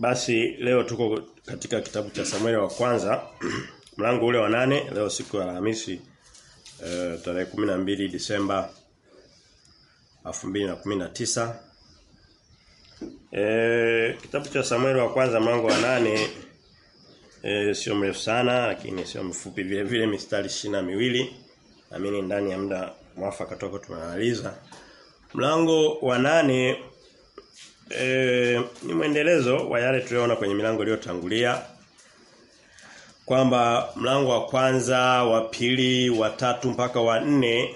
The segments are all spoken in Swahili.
Basi leo tuko katika kitabu cha Samueli wa kwanza mlango ule wa nane. Leo siku ya Alhamisi e, tarehe 12 Disemba 2019 e, kitabu cha Samueli wa kwanza mlango wa nane e, sio mrefu sana lakini sio mfupi vile vile mistari shina miwili. Naamini ndani ya muda mwafaka toka tumemaliza. Mlango wa nane e, ni mwendelezo wa yale tuliyoona kwenye milango iliyotangulia kwamba mlango wa kwanza, wa pili, wa tatu mpaka wa nne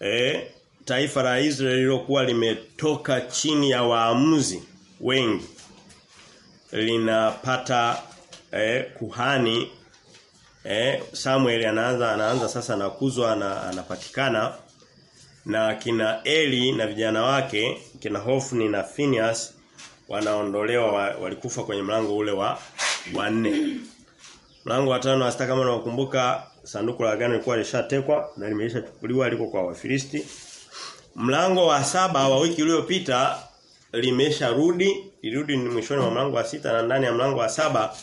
e, taifa la Israeli lilokuwa limetoka chini ya waamuzi wengi linapata e, kuhani e, Samuel anaanza anaanza sasa nakuzwa na anapatikana na kina Eli na vijana wake kina Hofni na Phineas wanaondolewa wa, walikufa kwenye mlango ule wa wa nne. Mlango wa tano hasa kama unakumbuka sanduku la agano lilikuwa lishatekwa na limeshachukuliwa liko kwa Wafilisti. Mlango wa saba wa wiki iliyopita limesharudi, ni mwishoni mwa mlango wa sita na ndani ya mlango wa saba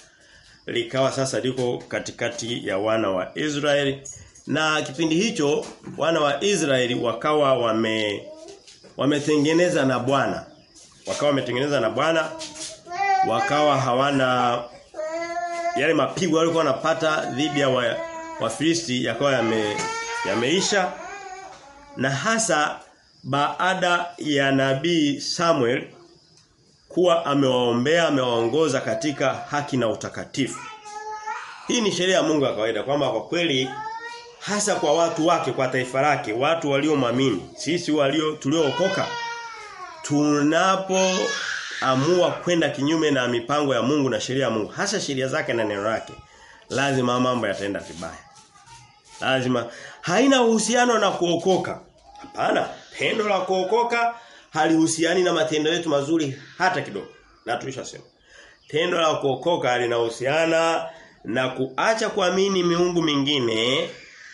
likawa sasa liko katikati ya wana wa Israeli na kipindi hicho wana wa Israeli wakawa wame wametengeneza na Bwana. Wakawa wametengeneza na Bwana. Wakawa hawana yale mapigo walikuwa wanapata dhidi ya wa, Wafilisti yakawa yame yameisha na hasa baada ya nabii Samuel kuwa amewaombea amewaongoza katika haki na utakatifu. Hii ni sheria ya Mungu ya kawaida kwamba kwa kweli hasa kwa watu wake kwa taifa lake watu waliomwamini sisi walio tuliookoka. Tunapoamua kwenda kinyume na mipango ya Mungu na sheria ya Mungu hasa sheria zake na neno lake lazima mambo yataenda vibaya. Lazima haina uhusiano na kuokoka. Hapana pendo la kuokoka halihusiani na matendo yetu mazuri hata kidogo na tulishasema. Tendo la kuokoka linahusiana na kuacha kuamini miungu mingine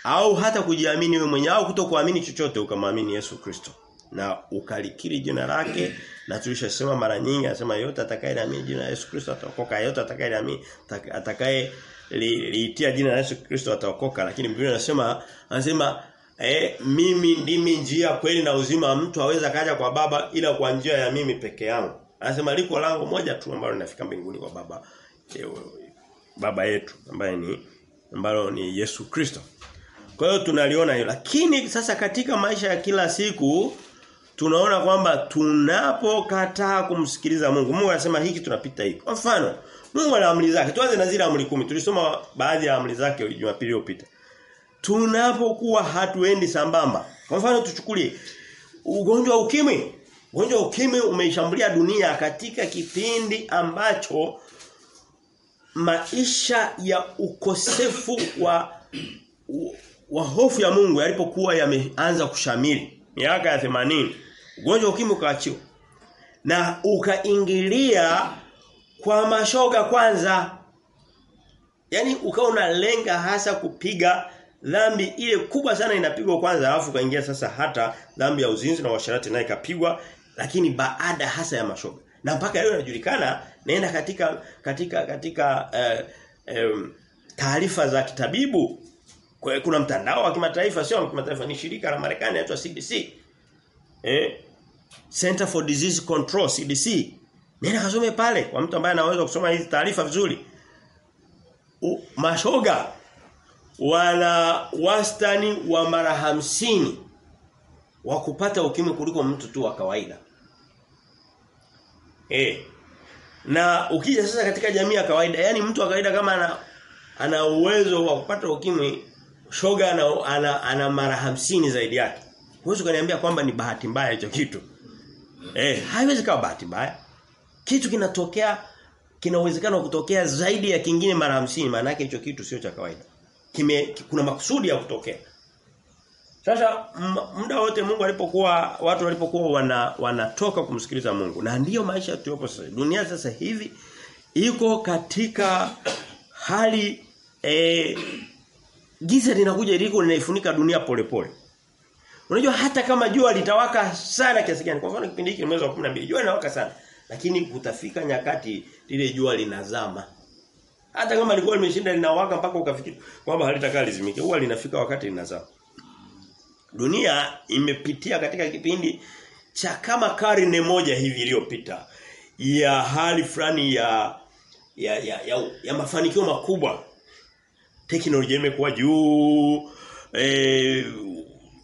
au hata kujiamini wewe mwenyewe au kutokuamini chochote ukamwamini Yesu Kristo. Na ukalikiri jina lake na tulishasema mara nyingi anasema yote atakayeamini jina la Yesu Kristo ataokoka yote atakayeamini atakaye liitia jina la Yesu Kristo ataokoka. Lakini Biblia inasema anasema eh, mimi ndimi njia kweli na uzima mtu aweza kaja kwa baba ila kwa njia ya mimi peke yangu. Anasema liko lango moja tu ambalo linafika mbinguni kwa baba eh, baba yetu ambaye ni ambalo ni Yesu Kristo kwa hiyo tunaliona hilo. Lakini sasa katika maisha ya kila siku tunaona kwamba tunapokataa kumsikiliza Mungu. Mungu anasema hiki tunapita hiki. Kwa mfano, Mungu ana amri zake. Tuanze na zile amri kumi. Tulisoma baadhi ya amri zake Jumapili iliyopita. Tunapokuwa hatuendi sambamba. Kwa mfano tuchukulie ugonjwa wa ukimwi. Ugonjwa wa ukimwi umeishambulia dunia katika kipindi ambacho maisha ya ukosefu wa wa hofu ya Mungu yalipokuwa yameanza kushamili miaka ya 80 ugonjwa ukimwi ukaachiwa na ukaingilia kwa mashoga kwanza. Yani ukawa unalenga hasa kupiga dhambi ile kubwa sana inapigwa kwanza alafu kaingia sasa hata dhambi ya uzinzi na washarati naye kapigwa lakini baada hasa ya mashoga. Na mpaka leo inajulikana naenda katika katika katika uh, um, taarifa za kitabibu kwa hiyo kuna mtandao wa kimataifa sio wa kimataifa ni shirika la Marekani linaloitwa CDC. Eh? Center for Disease Control CDC. Nenda kasome pale kwa mtu ambaye anaweza kusoma hizi taarifa vizuri. U, mashoga wana wastani wa mara hamsini wa kupata ukimwi kuliko mtu tu wa kawaida. Eh. Na ukija sasa katika jamii ya kawaida, yani mtu wa kawaida kama ana ana uwezo wa kupata ukimwi shoga ana, ana, ana mara hamsini zaidi yake. Huwezi kuniambia kwamba ni bahati mbaya hicho kitu. Eh, haiwezi kuwa bahati mbaya. Kitu kinatokea kina uwezekano wa kutokea zaidi ya kingine mara hamsini maana yake hicho kitu sio cha kawaida. Kime kuna makusudi ya kutokea. Sasa muda wote Mungu alipokuwa watu walipokuwa wana wanatoka kumsikiliza Mungu na ndiyo maisha tuliyopo sasa. Dunia sasa hivi iko katika hali eh, giza linakuja liko linaifunika dunia polepole. Pole. Unajua hata kama jua litawaka sana kiasi gani. Kwa mfano kipindi hiki ni mwezi wa 12, jua linawaka sana. Lakini kutafika nyakati lile jua linazama. Hata kama lilikuwa limeshinda linawaka mpaka ukafikiri kwamba halitakaa lizimike. Huwa linafika wakati linazama. Dunia imepitia katika kipindi cha kama karne moja hivi iliyopita ya hali fulani ya ya, ya ya ya mafanikio makubwa. Teknolojia imekuwa juu, e,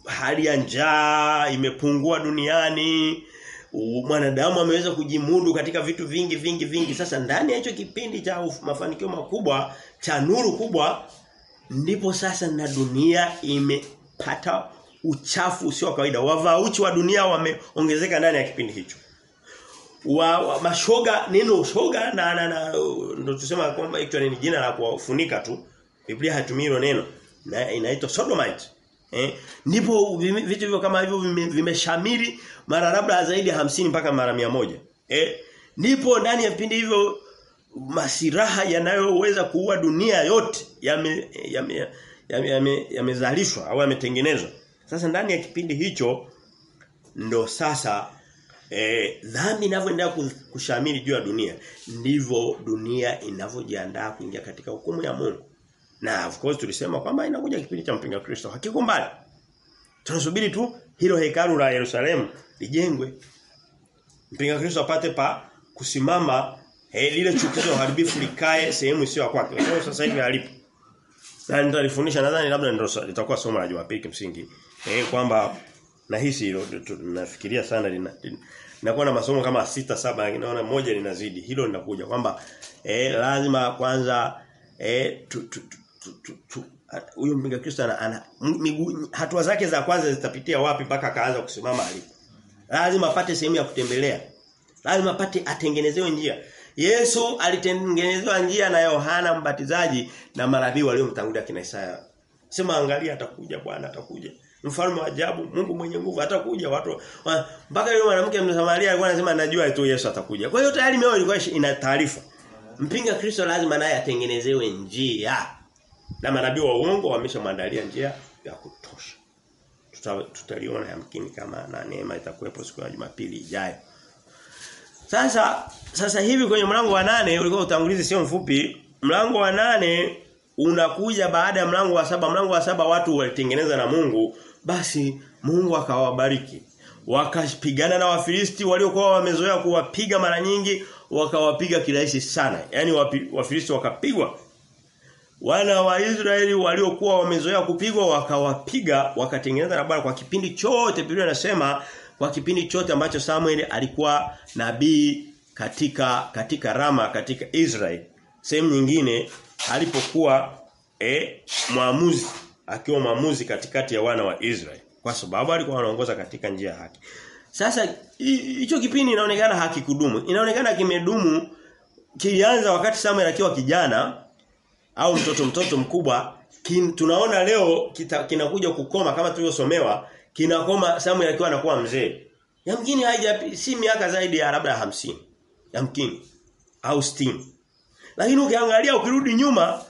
hali ya njaa imepungua duniani, mwanadamu ameweza kujimudu katika vitu vingi vingi vingi. Sasa ndani ya hicho kipindi cha mafanikio makubwa, cha nuru kubwa, ndipo sasa na dunia imepata uchafu usio wa kawaida. Wavauchi wa dunia wameongezeka ndani ya kipindi hicho. Wa, wa mashoga neno ushoga na na, na ndio tusema kwamba hicho ni jina la kuwafunika tu. Biblia hatumii hilo neno. Na inaitwa sodomite. Eh, ndipo vitu hivyo kama hivyo vimeshamiri vime mara labda zaidi ya hamsini mpaka mara mia moja Eh, ndipo ndani ya vipindi hivyo masiraha yanayoweza kuua dunia yote yamezalishwa yame, yame, yame, yame au yametengenezwa. Sasa ndani ya kipindi hicho ndo sasa eh, dhambi inavyoendelea kushamiri juu ya dunia ndivyo dunia inavyojiandaa kuingia katika hukumu ya Mungu. Na of course tulisema kwamba inakuja kipindi cha mpinga Kristo. Hakiko mbali. Tunasubiri tu hilo hekalu la Yerusalemu lijengwe. Mpinga Kristo apate pa kusimama eh, lile chukizo haribifu likae sehemu isiyo kwake. Kwa sasa hivi halipo. Na nitalifundisha nadhani labda ndio litakuwa somo la Jumapili kimsingi. Eh kwamba nahisi hilo nafikiria sana lina, linakuwa na masomo kama sita saba naona moja linazidi. Hilo linakuja kwamba eh lazima kwanza eh tu, tu, tu, huyo mpinga Kristo ana, ana hatua zake za kwanza zitapitia wapi mpaka akaanza kusimama alipo. Lazima apate sehemu ya kutembelea. Lazima apate atengenezewe njia. Yesu alitengenezewa njia na Yohana Mbatizaji na manabii waliomtangulia kina Isaya. Sema angalia atakuja Bwana atakuja. Mfalme wa ajabu, Mungu mwenye nguvu atakuja watu. Mpaka yule mwanamke Msamaria alikuwa anasema najua tu Yesu atakuja. Kwa hiyo tayari mioyo ilikuwa ina taarifa. Mpinga Kristo lazima naye atengenezewe njia. Na manabii wa uongo wameshamwandalia njia ya kutosha. Tuta, tutaliona yamkini kama na neema itakuwepo siku ya Jumapili ijayo. Sasa sasa hivi kwenye mlango wa nane ulikuwa utangulizi sio mfupi. Mlango wa nane unakuja baada ya mlango wa saba. Mlango wa saba watu walitengeneza na Mungu, basi Mungu akawabariki. Wakapigana na Wafilisti waliokuwa wamezoea kuwapiga mara nyingi, wakawapiga kirahisi sana. Yaani Wafilisti wakapigwa. Wana wa Israeli waliokuwa wamezoea kupigwa wakawapiga, wakatengeneza Bwana kwa kipindi chote. Biblia inasema kwa kipindi chote ambacho Samuel alikuwa nabii katika katika Rama katika Israeli. Sehemu nyingine alipokuwa eh mwamuzi akiwa mwamuzi katikati ya wana wa Israeli kwa sababu alikuwa anaongoza katika njia ya haki. Sasa hicho kipindi inaonekana hakikudumu. Inaonekana kimedumu kilianza wakati Samuel akiwa kijana au mtoto mtoto mkubwa kin, tunaona leo kinakuja kukoma kama tulivyosomewa kinakoma Samuel akiwa anakuwa mzee. Yamkini haija si miaka zaidi ya labda hamsini Yamkini au 60. Lakini ukiangalia ukirudi nyuma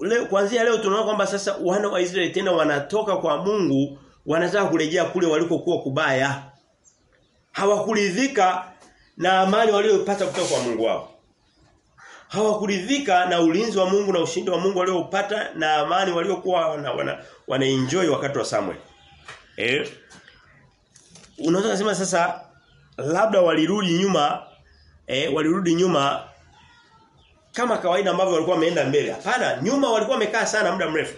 leo kuanzia leo tunaona kwamba sasa wana wa Israeli tena wanatoka kwa Mungu wanataka kurejea kule walikokuwa kubaya. Hawakuridhika na amani waliopata kutoka kwa Mungu wao. Hawakuridhika na ulinzi wa Mungu na ushindi wa Mungu walioupata na amani waliokuwa wana, wana, wana enjoy wakati wa Samuel. Eh? Unaweza kusema sasa labda walirudi nyuma eh walirudi nyuma kama kawaida ambavyo walikuwa wameenda mbele. Hapana, nyuma walikuwa wamekaa sana muda mrefu.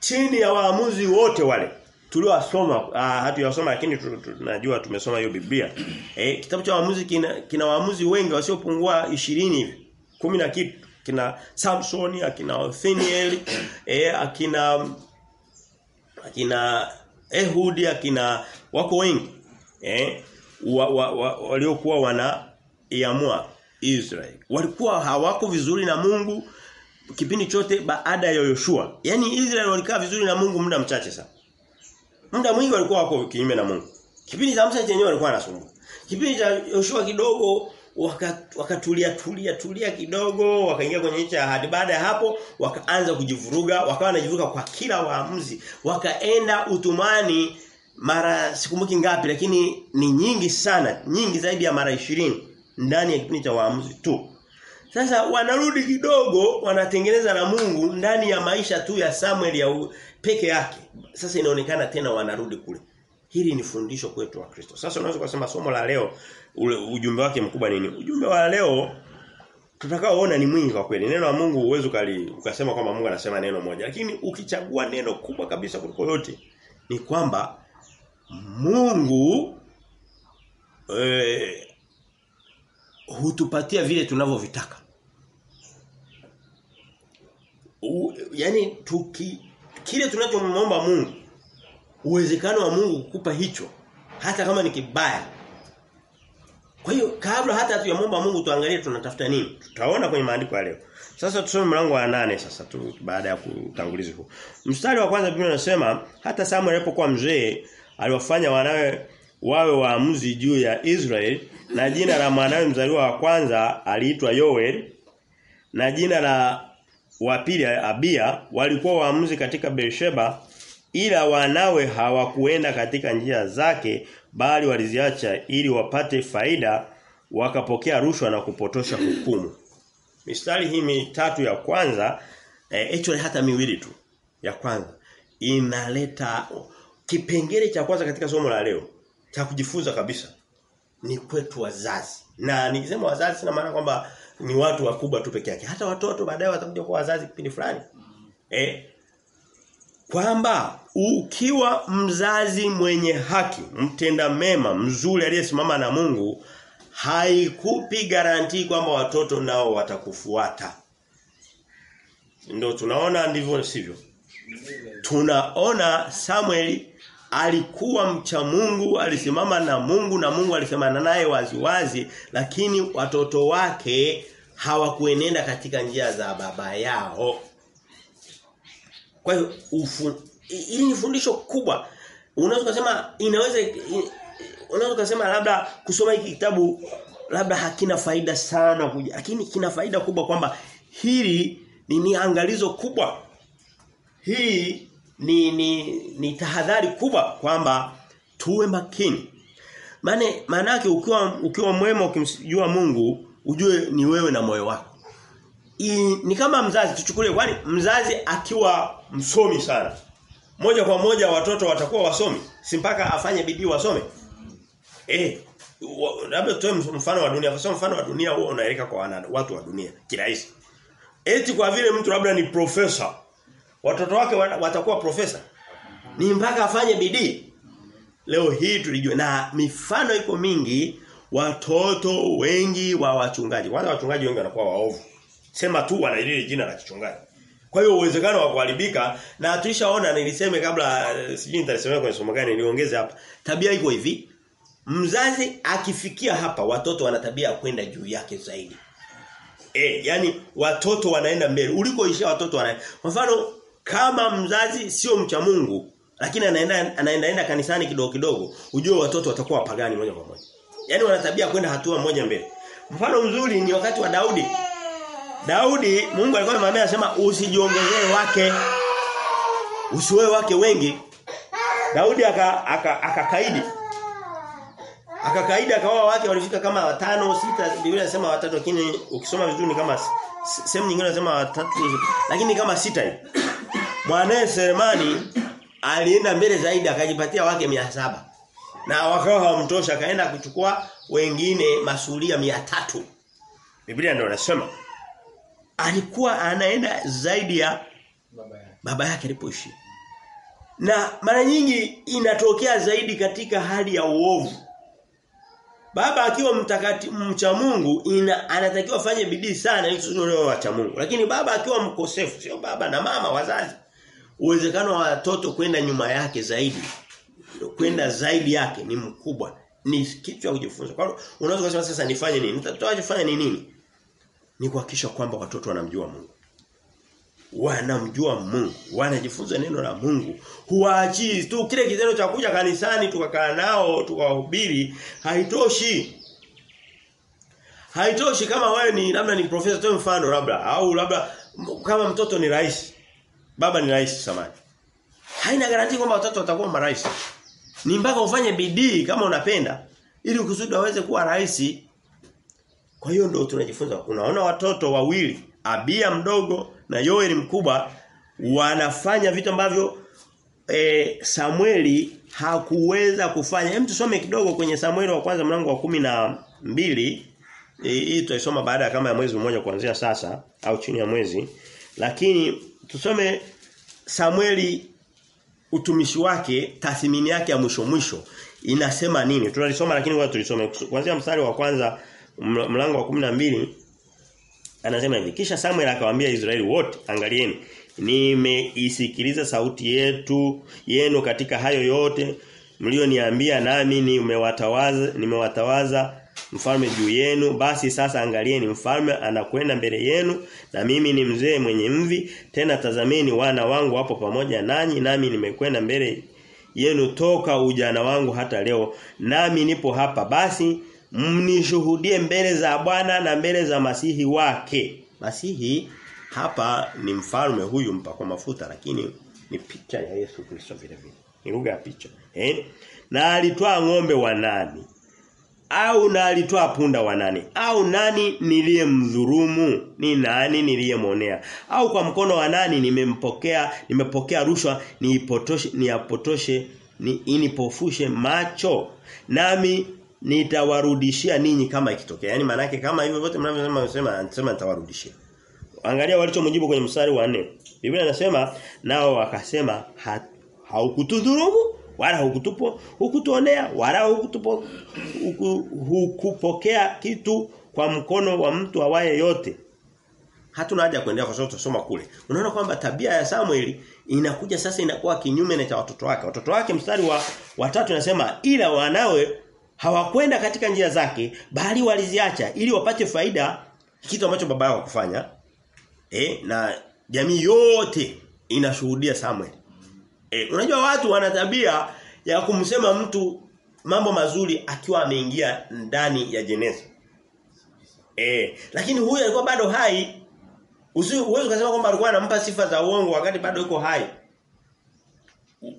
Chini ya waamuzi wote wale tuliowasoma ah hatuyasoma lakini tunajua tumesoma hiyo Biblia. Eh kitabu cha waamuzi kina, kina waamuzi wengi wasiopungua 20 hivi. 10 na kitu. Kina Samson, akina Othniel, eh akina akina Ehudi, akina wako wengi. Eh wa, wa, wa, waliokuwa wana iamua Israel Walikuwa hawako vizuri na Mungu kipindi chote baada ya Yoshua. yani Israel walikaa vizuri na Mungu muda mchache sana. Muda mwingi walikuwa wako kinyume na Mungu. Kipindi cha Musa chenyewe walikuwa wanasumbua. Kipindi cha Yoshua kidogo wakatulia waka tulia tulia kidogo wakaingia kwenye nchi ya ahadi baada ya hapo wakaanza kujivuruga wakawa wanajivuruga kwa kila waamuzi wakaenda utumani mara sikumbuki ngapi lakini ni nyingi sana, nyingi zaidi ya mara ishirini ndani ya kipindi cha waamuzi tu. Sasa wanarudi kidogo wanatengeneza na Mungu ndani ya maisha tu ya Samuel ya u, peke yake. Sasa inaonekana tena wanarudi kule. Hili ni fundisho kwetu wa Kristo. Sasa unaweza kusema somo la leo ule ujumbe wake mkubwa nini? Ujumbe wa leo tutakaoona ni mwingi kwa kweli. Neno la Mungu uwezo kali ukasema kwamba Mungu anasema neno moja. Lakini ukichagua neno kubwa kabisa kuliko yote ni kwamba Mungu eh, hutupatia vile tunavyovitaka. Yaani tuki kile tunachomwomba Mungu uwezekano wa Mungu kukupa hicho hata kama ni kibaya. Kwa hiyo kabla hata tuyamomba Mungu tuangalie tunatafuta nini. Tutaona kwenye maandiko leo. Sasa tusome mlango wa nane sasa tu baada ya kutangulizi huu. Mstari wa kwanza Biblia inasema hata Samuel alipokuwa mzee aliwafanya wanawe wawe waamuzi juu ya Israeli na jina la mwanawe mzaliwa wa kwanza aliitwa Yoel na jina la wa pili Abia walikuwa waamuzi katika Beersheba ila wanawe hawakuenda katika njia zake bali waliziacha ili wapate faida wakapokea rushwa na kupotosha hukumu. Mistari hii mitatu ya kwanza eh, hata miwili tu ya kwanza inaleta kipengele cha kwanza katika somo la leo cha kujifunza kabisa ni kwetu wazazi. Na nikisema wazazi sina maana kwamba ni watu wakubwa tu peke yake. Hata watoto baadaye watakuja kuwa wazazi kipindi fulani. Eh kwamba ukiwa mzazi mwenye haki, mtenda mema, mzuri aliyesimama na Mungu, haikupi garantii kwamba watoto nao watakufuata. Ndio tunaona ndivyo sivyo. Tunaona Samuel alikuwa mcha Mungu, alisimama na Mungu na Mungu alisemana naye waziwazi, lakini watoto wake hawakuenenda katika njia za baba yao. Kwa hiyo hili ni fundisho kubwa. Unaweza kusema inaweza unaweza kusema labda kusoma hiki kitabu labda hakina faida sana kuja, lakini kina faida kubwa kwamba hili ni, ni angalizo kubwa. Hii ni ni, ni tahadhari kubwa kwamba tuwe makini. Maana maana ukiwa ukiwa mwema ukimjua Mungu, ujue ni wewe na moyo wako. I, ni kama mzazi tuchukulie kwani mzazi akiwa msomi sana moja kwa moja watoto watakuwa wasomi? Si mpaka afanye bidii wasome? Eh labda tu mfano wa dunia. Kwa mfano wa dunia huo unaeleka kwa wana, watu wa dunia kirahisi. Eti kwa vile mtu labda ni profesa watoto wake watakuwa profesa ni mpaka afanye bidii? Leo hii tulijua na mifano iko mingi watoto wengi wa wachungaji. Wale wachungaji wengi wanakuwa waovu. Sema tu wana jina la kichungaji kwa hiyo uwezekano wa kuharibika na tulishaona niliseme kabla sijui nitasemea kwenye somo gani niongeze hapa. Tabia iko hivi. Mzazi akifikia hapa watoto wana tabia ya kwenda juu yake zaidi. Eh, yani watoto wanaenda mbele. Ulikoishia watoto wana. Kwa mfano kama mzazi sio mcha Mungu lakini anaenda anaendaenda kanisani kidogo kidogo, ujue watoto watakuwa wapagani moja kwa moja. Yaani wana tabia kwenda hatua moja mbele. Mfano mzuri ni wakati wa Daudi. Daudi Mungu alikuwa amemwambia anasema usijiongezee wake. Usiwe wake wengi. Daudi akakaidi. Aka, aka akakaidi akaoa wake walifika kama watano sita Biblia inasema watatu lakini ukisoma vizuri ni kama sehemu nyingine inasema watatu lakini kama sita hivi. Mwanae Selemani alienda mbele zaidi akajipatia wake saba na wakawa hawamtosha akaenda kuchukua wengine masulia tatu Biblia ndio inasema alikuwa anaenda zaidi ya baba yake. baba yake alipoishi. Na mara nyingi inatokea zaidi katika hali ya uovu. Baba akiwa mtakati mcha Mungu ina, anatakiwa afanye bidii sana ili kusudi wacha Mungu. Lakini baba akiwa mkosefu, sio baba na mama wazazi, uwezekano wa watoto kwenda nyuma yake zaidi kwenda zaidi yake ni mkubwa. Ni kitu cha kujifunza. Kwa hiyo unaweza kusema sasa nifanye nini? Nitakachofanya ni nini? Ni kuhakikisha kwamba watoto wanamjua Mungu. Wanamjua Mungu, wanajifunza neno la Mungu. Huwaachii tu kile kitendo cha kuja kanisani tukakaa nao tukawahubiri haitoshi. Haitoshi kama wewe ni labda ni profesa tu mfano labda au labda kama mtoto ni rais. Baba ni rais samani. Haina garanti kwamba watoto watakuwa marais. Ni mpaka ufanye bidii kama unapenda ili kusudi waweze kuwa rais. Kwa hiyo ndio tunajifunza. Unaona watoto wawili, Abia mdogo na Yoeli mkubwa wanafanya vitu ambavyo e, Samueli hakuweza kufanya. Hem tusome kidogo kwenye Samueli wa kwanza mlango wa kumi na mbili hii tutaisoma baada ya kama ya mwezi mmoja kuanzia sasa au chini ya mwezi. Lakini tusome Samueli utumishi wake, tathmini yake ya mwisho mwisho inasema nini? Tunalisoma lakini wewe tulisome kuanzia mstari wa kwanza mlango wa kumi na mbili anasema hivi. Kisha Samuel akawaambia Israeli wote angalieni nimeisikiliza sauti yetu yenu katika hayo yote mlioniambia nami nimewatawaza nimewatawaza mfalme juu yenu. Basi sasa angalieni mfalme anakwenda mbele yenu na mimi ni mzee mwenye mvi. Tena tazameni wana wangu wapo pamoja nanyi nami nimekwenda mbele yenu toka ujana wangu hata leo nami nipo hapa. Basi mnishuhudie mbele za Bwana na mbele za masihi wake. Masihi hapa ni mfalme huyu mpakwa mafuta lakini ni picha ya Yesu Kristo vile vile. Ni lugha ya picha. Eh? Na alitoa ng'ombe wa nani? Au na alitoa punda wa nani? Au nani niliye niliyemdhurumu? Ni nani niliyemwonea? Au kwa mkono wa nani nimempokea nimepokea rushwa niipotoshe niapotoshe ni inipofushe macho? Nami nitawarudishia ninyi kama ikitokea. Yaani maana kama hivyo vyote mnavyosema nasema anasema nitawarudishia. Angalia walichomjibu kwenye mstari wa 4 Biblia inasema nao wakasema haukutudhurumu wala hukutupo hukutuonea wala hukutupo huku, hukupokea kitu kwa mkono wa mtu awaye yote. Hatuna haja kuendelea kwa sababu tutasoma kule. Unaona kwamba tabia ya Samuel inakuja sasa inakuwa kinyume na cha watoto wake. Watoto wake mstari wa watatu inasema ila wanawe hawakwenda katika njia zake bali waliziacha ili wapate faida kitu ambacho baba yao kufanya eh na jamii yote inashuhudia Samuel E, unajua watu wana tabia ya kumsema mtu mambo mazuri akiwa ameingia ndani ya jeneza. Eh, lakini huyu alikuwa bado hai. Usiwezi kusema kwamba alikuwa anampa sifa za uongo wakati bado yuko hai.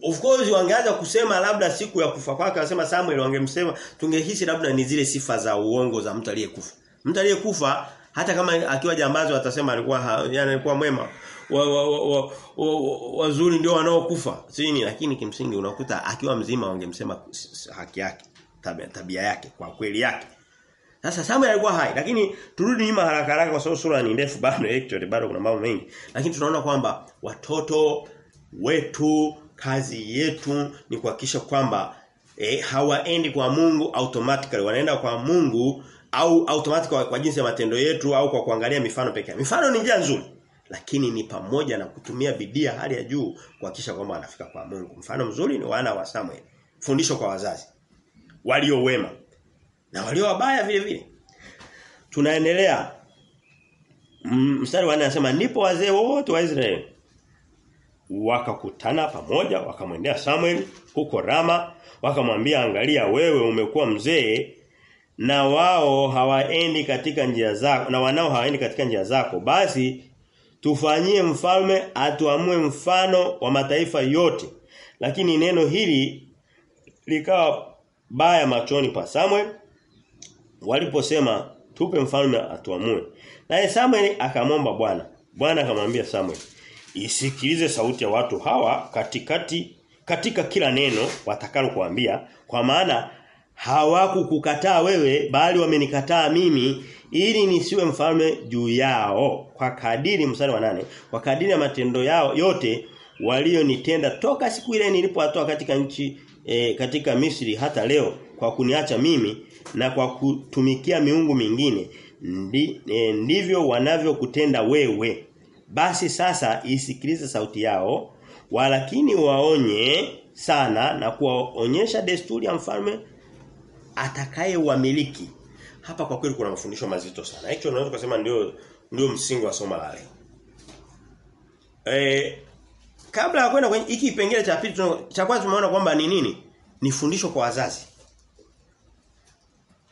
Of course wangeanza kusema labda siku ya kufa kwake anasema Samuel wangemsema tungehisi labda ni zile sifa za uongo za mtu aliyekufa. Mtu aliyekufa hata kama akiwa jambazi watasema alikuwa yani alikuwa mwema. Wazuri wa, wa, wa, wa, ndio wanaokufa. Sini lakini kimsingi unakuta akiwa mzima wangemsema haki yake tabia, tabia yake kwa kweli yake. Sasa Samuel alikuwa hai lakini turudi nyuma haraka haraka kwa sababu sura ni ndefu bado actually bado kuna mambo mengi. Lakini tunaona kwamba watoto wetu kazi yetu ni kuhakikisha kwamba eh, hawaendi kwa Mungu automatically wanaenda kwa Mungu au automatic kwa, kwa jinsi ya matendo yetu au kwa kuangalia mifano pekee. Mifano ni njia nzuri lakini ni pamoja na kutumia bidii hali ya juu kuhakikisha kwamba wanafika kwa Mungu. Mfano mzuri ni wana wa Samuel. Fundisho kwa wazazi walio wema na walio wabaya vile vile. Tunaendelea mstari wa 4 anasema ndipo wazee wote wa Israeli wakakutana pamoja wakamwendea Samuel huko Rama wakamwambia angalia wewe umekuwa mzee na wao hawaendi katika njia zako na wanao hawaendi katika njia zako. Basi tufanyie mfalme atuamue mfano wa mataifa yote. Lakini neno hili likawa baya machoni pa Samuel waliposema tupe mfalme atuamue. Naye Samuel akamwomba Bwana. Bwana akamwambia Samuel isikilize sauti ya watu hawa katikati katika kila neno watakalo kuambia kwa maana hawakukukataa wewe bali wamenikataa mimi ili nisiwe mfalme juu yao. Kwa kadiri msali wa nane kwa kadiri ya matendo yao yote walionitenda toka siku ile nilipowatoa katika nchi e, katika Misri hata leo kwa kuniacha mimi na kwa kutumikia miungu mingine ndi, e, ndivyo wanavyokutenda wewe basi sasa isikilize sauti yao walakini waonye sana na kuwaonyesha desturi ya mfalme atakayewamiliki. Hapa kwa kweli kuna mafundisho mazito sana. Hicho unaweza kusema ndio ndio msingi wa somo la leo. Eh kabla ya kwenda kwenye hiki kipengele cha pili cha kwanza tumeona kwamba ni nini? Ni fundisho kwa wazazi.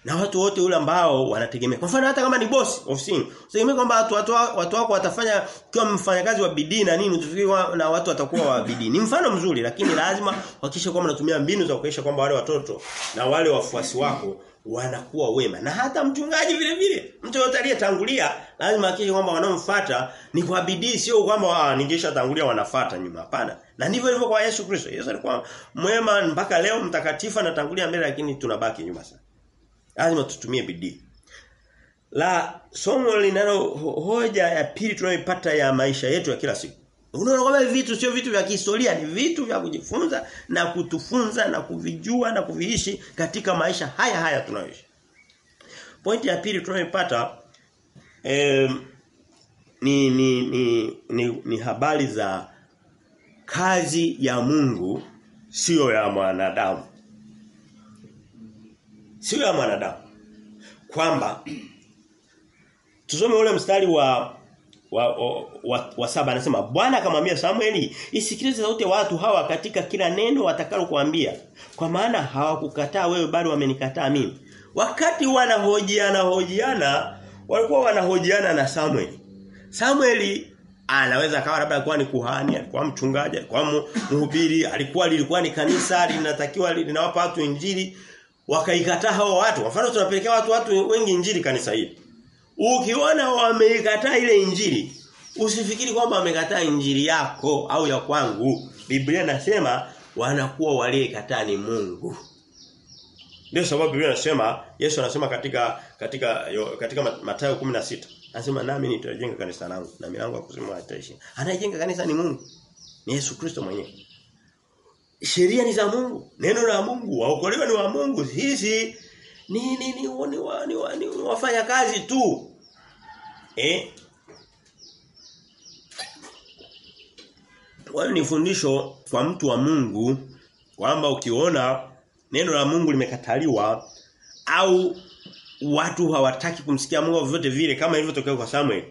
Na watu wote ule ambao wanategemea. Kwa mfano hata kama ni boss ofisini, usitegemee kwamba watu watu, watu wako watafanya kwa mfanyakazi wa bidii na nini utafikiri na watu watakuwa wa bidii. Ni mfano mzuri lakini lazima uhakikishe kwamba unatumia mbinu za kuhakikisha kwamba wale watoto na wale wafuasi wako wanakuwa wema. Na hata mchungaji vile vile, mtu yote aliyetangulia lazima hakikishe kwamba wanaomfuata ni kwa bidii sio kwamba ah ningesha tangulia wanafuata nyuma hapana. Na ndivyo ilivyo kwa Yesu Kristo. Yesu alikuwa mwema mpaka leo mtakatifu anatangulia mbele lakini tunabaki nyuma sana. Lazima tutumie bidii. La somo linalo hoja ya pili tunayoipata ya maisha yetu ya kila siku. Unaona kwamba vitu sio vitu vya kihistoria, ni vitu vya kujifunza na kutufunza na kuvijua na kuviishi katika maisha haya haya tunayoishi. Pointi ya pili tunayoipata eh, ni, ni, ni, ni, ni habari za kazi ya Mungu sio ya mwanadamu. Sio ya mwanadamu. Kwamba tusome ule mstari wa wa, wa, wa, wa saba anasema Bwana akamwambia Samueli isikilize sauti ya watu hawa katika kila neno watakalo kuambia kwa maana hawakukataa wewe bali wamenikataa mimi. Wakati wanahojiana hojiana walikuwa wanahojiana na Samueli. Samueli anaweza akawa labda alikuwa ni kuhani alikuwa mchungaji alikuwa mhubiri alikuwa lilikuwa ni kanisa linatakiwa linawapa watu injili wakaikataa hao watu kwa mfano tunapelekea watu watu wengi injili kanisa hili Ukiona wameikataa ile injili, usifikiri kwamba wamekataa injili yako au ya kwangu. Biblia nasema wanakuwa waliyekataa ni Mungu. Ndio sababu Biblia inasema Yesu anasema katika katika katika Mathayo 16 anasema nami nitajenga kanisa langu na milango ya kuzimu haitaishi. Anajenga kanisa ni Mungu. Ni Yesu Kristo mwenyewe. Sheria ni za Mungu, neno la Mungu, waokolewa ni wa Mungu. Sisi ni ni ni, ni, ni, ni, wa, ni wafanya kazi tu. Eh? Wao ni fundisho kwa mtu wa Mungu kwamba ukiona neno la Mungu limekataliwa au watu hawataki kumsikia Mungu vyote vile kama ilivyotokea kwa Samuel.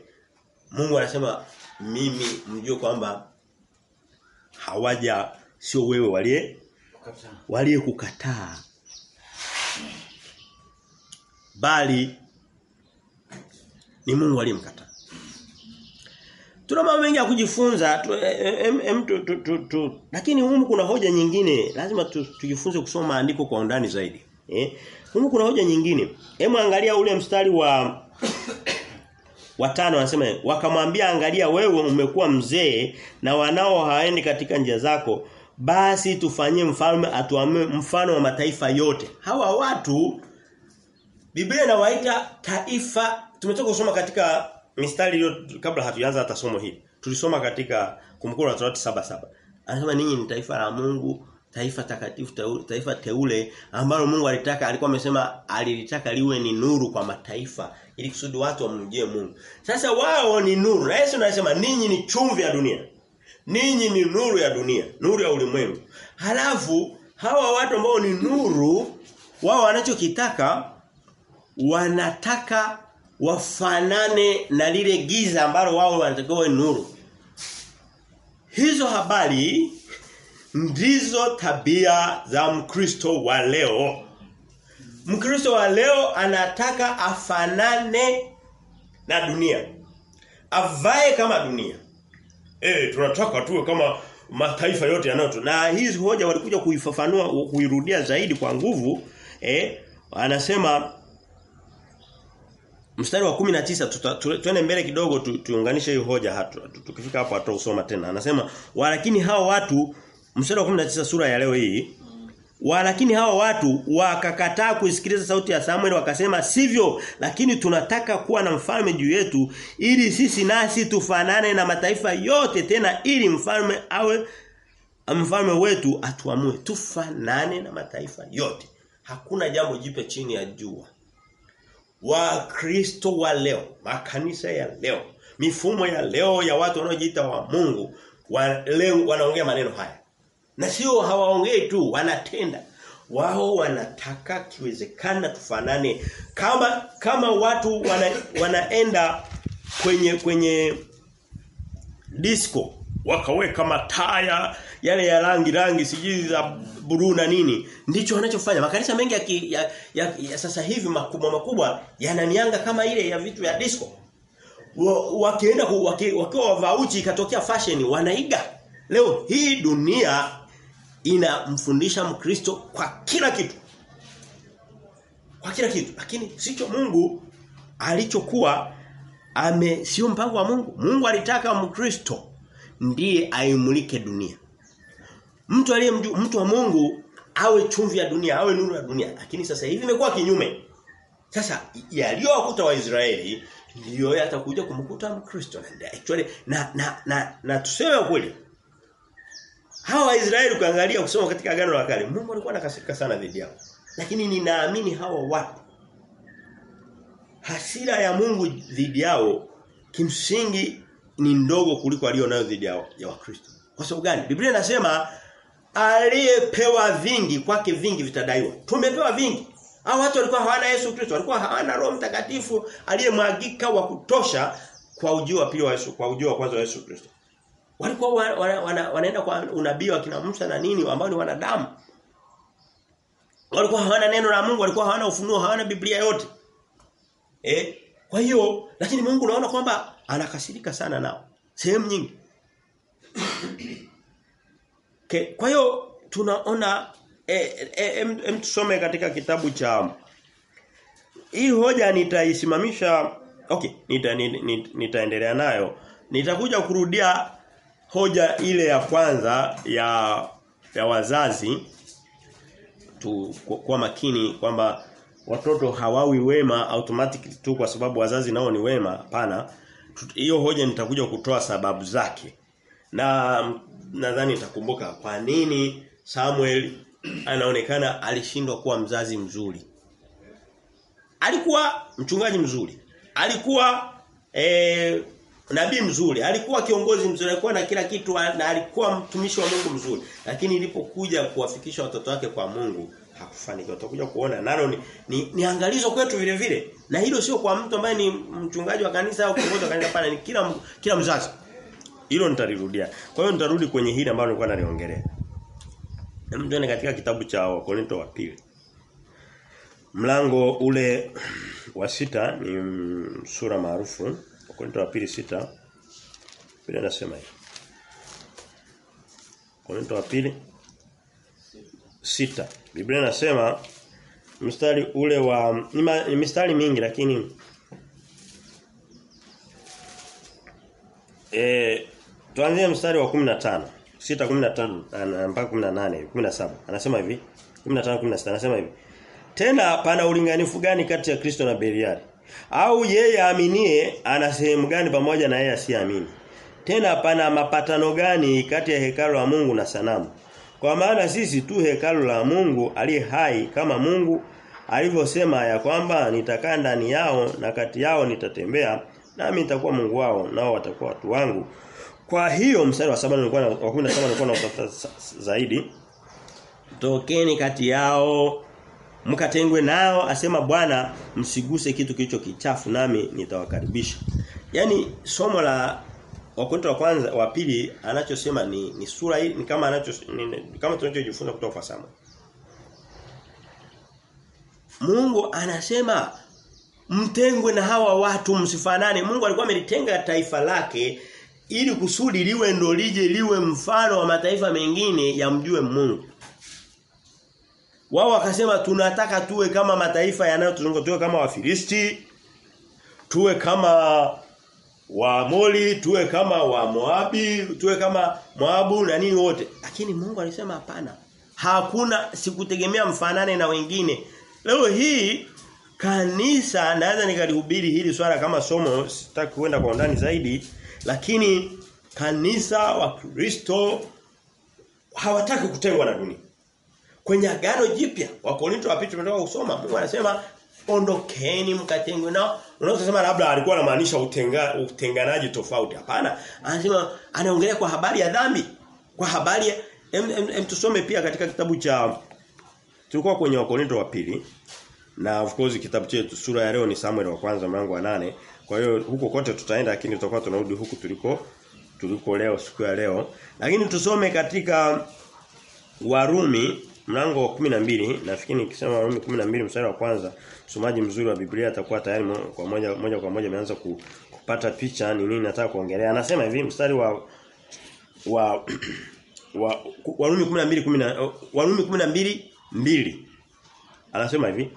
Mungu anasema mimi mjue kwamba hawaja sio wewe walie walie kukataa bali ni Mungu aliyemkataa. Tuna mambo mengi ya kujifunza tu, em, em, tu, tu, tu, tu. lakini humu kuna hoja nyingine lazima tu, tujifunze kusoma maandiko kwa undani zaidi. Eh? Humu kuna hoja nyingine. hem angalia ule mstari wa watano anasema wakamwambia angalia wewe umekuwa mzee na wanao haendi katika njia zako basi tufanyie mfalme atuame mfano wa mataifa yote. Hawa watu Biblia inawaita taifa tumetoka kusoma katika mistari iliyo kabla hatujaanza hata somo hili. Tulisoma katika kumkuru la Torati saba saba Anasema ninyi ni taifa la Mungu, taifa takatifu, taifa teule ambalo Mungu alitaka alikuwa amesema alilitaka liwe ni nuru kwa mataifa ili kusudi watu wamjie Mungu. Sasa wao ni nuru. Yesu anasema ninyi ni chumvi ya dunia. Ninyi ni nuru ya dunia, nuru ya ulimwengu. Halafu hawa watu ambao ni nuru wao wanachokitaka wanataka wafanane na lile giza ambalo wao wanatakiwa nuru. Hizo habari ndizo tabia za Mkristo wa leo. Mkristo wa leo anataka afanane na dunia. Avae kama dunia. Eh tunataka tuwe kama mataifa yote yanayotu. Na hizi hoja walikuja kuifafanua kuirudia zaidi kwa nguvu eh anasema mstari wa 19 tuende mbele kidogo tu, tuunganishe hiyo hoja hatu tukifika hapo hatausoma tena anasema walakini hao watu mstari wa 19 sura ya leo hii walakini hawa watu wakakataa kusikiliza sauti ya Samuel wakasema sivyo lakini tunataka kuwa na mfalme juu yetu ili sisi nasi tufanane na mataifa yote tena ili mfalme awe mfalme wetu atuamue. Tufanane na mataifa yote. Hakuna jambo jipe chini ya jua. Wakristo wa leo, makanisa ya leo, mifumo ya leo ya watu wanaojiita wa Mungu, wa leo wanaongea maneno haya. Na sio hawaongei tu, wanatenda. Wao wanataka kiwezekana tufanane. Kama kama watu wana, wanaenda kwenye kwenye disco wakaweka mataya yale ya rangi rangi sijui za buruu na nini ndicho wanachofanya. Makanisa mengi ya, ki, ya, ya, ya sasa hivi makubwa makubwa yananianga kama ile ya vitu ya disco. Wakienda waki, wakiwa wavauchi ikatokea fashion wanaiga. Leo hii dunia inamfundisha mkristo kwa kila kitu. Kwa kila kitu. Lakini sicho Mungu alichokuwa ame sio mpango wa Mungu. Mungu alitaka mkristo ndiye aimulike dunia. Mtu aliye mtu wa Mungu awe chumvi ya dunia awe nuru ya dunia. Lakini sasa hivi imekuwa kinyume. Sasa yaliyowakuta Waisraeli ndiyo yatakuja kumkuta Mkristo. Na actually na na na, na tuseme kweli hawa Waisraeli ukaangalia kusoma katika agano la kale Mungu alikuwa anakasirika sana dhidi yao. Lakini ninaamini hawa watu hasira ya Mungu dhidi yao kimsingi ni ndogo kuliko alionayo dhidi yao ya Wakristo. Kwa sababu gani? Biblia inasema aliyepewa vingi kwake vingi vitadaiwa. Tumepewa vingi. Hao watu walikuwa hawana Yesu Kristo, walikuwa hawana Roho Mtakatifu aliyemwagika wa kutosha kwa ujio wa pili wa Yesu, kwa ujio wa kwanza wa Yesu Kristo. Walikuwa wana, wana, wana, wanaenda kwa unabii wa Musa na nini ambao ni wanadamu. Walikuwa hawana neno la Mungu, walikuwa hawana ufunuo, hawana Biblia yote. Eh? Kwa hiyo lakini Mungu naona kwamba anakasirika sana nao. Sehemu nyingi. okay. Kwa hiyo tunaona em em, em, tusome katika kitabu cha hii hoja nitaisimamisha okay nita, nita, nitaendelea nayo nitakuja kurudia hoja ile ya kwanza ya ya wazazi tu kwa makini kwamba watoto hawawi wema automatically tu kwa sababu wazazi nao ni wema hapana hiyo hoja nitakuja kutoa sababu zake na nadhani nitakumbuka kwa nini Samuel anaonekana alishindwa kuwa mzazi mzuri. Alikuwa mchungaji mzuri. Alikuwa e, nabii mzuri, alikuwa kiongozi mzuri, alikuwa na kila kitu na alikuwa mtumishi wa Mungu mzuri. Lakini ilipokuja kuwafikisha watoto wake kwa Mungu hakufanikiwa. Utakuja kuona nalo ni, ni, ni angalizo kwetu vile vile. Na hilo sio kwa mtu ambaye ni mchungaji wa kanisa au kiongozi wa kanisa pana ni kila kila mzazi. Hilo nitalirudia. Kwa hiyo nitarudi kwenye hili ambalo nilikuwa naliongelea. Hem tuende katika kitabu cha Wakorinto wa pili. Mlango ule wa sita ni sura maarufu Wakorinto wa pili sita. Biblia inasema hivi. Wakorinto wa pili sita. Biblia inasema mstari ule wa ni mistari mingi lakini eh tuanzie mstari wa 15. 6 15 mpaka 18 17 anasema hivi 15 16 anasema hivi tena pana ulinganifu gani kati ya Kristo na Beliari au yeye aaminie ana sehemu gani pamoja na yeye asiamini tena pana mapatano gani kati ya hekalu la Mungu na sanamu? Kwa maana sisi tu hekalu la Mungu aliye hai kama Mungu alivyosema ya kwamba nitakaa ndani yao na kati yao nitatembea nami nitakuwa Mungu wao nao watakuwa watu wangu. Kwa hiyo mstari wa 7 nilikuwa na wa 17 nilikuwa na zaidi. Tokeni kati yao mkatengwe nao asema Bwana msiguse kitu kilicho kichafu nami nitawakaribisha. Yaani somo la Wakorintho wa kwanza wa pili anachosema ni ni sura hii ni kama anacho ni, kama tunachojifunza kutoka kwa Samuel. Mungu anasema mtengwe na hawa watu msifanane. Mungu alikuwa amelitenga taifa lake ili kusudi liwe ndo lije liwe mfano wa mataifa mengine yamjue Mungu. Wao wakasema tunataka tuwe kama mataifa yanayotuzunguka tuwe kama Wafilisti, tuwe kama Waamori, tuwe kama wa Moabi, tuwe kama Moabu na nini wote. Lakini Mungu alisema hapana. Hakuna sikutegemea mfanane na wengine. Leo hii kanisa naweza nikalihubiri hili swala kama somo sitaki kwenda kwa undani zaidi lakini kanisa wa Kristo hawataki kutengwa na dunia. Kwenye agano jipya wa Korinto wa pili tumetoka kusoma Mungu anasema ondokeni mkatengwe na Unaweza kusema labda alikuwa anamaanisha utenga, utenganaji tofauti. Hapana, anasema anaongelea kwa habari ya dhambi. Kwa habari ya em, em, em, tusome pia katika kitabu cha tulikuwa kwenye wa Korinto wa pili na of course kitabu chetu sura ya leo ni Samuel wa kwanza mlango wa nane kwa hiyo huko kote tutaenda lakini tutakuwa tunarudi huku tuliko tuliko leo siku ya leo. Lakini tusome katika Warumi mlango wa 12 nafikiri nikisema Warumi 12 mstari wa kwanza msomaji mzuri wa Biblia atakuwa tayari kwa moja moja kwa moja ameanza ku, kupata picha ni nini nataka kuongelea. Anasema hivi mstari wa wa wa Warumi 12 10 Warumi 12 2 Anasema hivi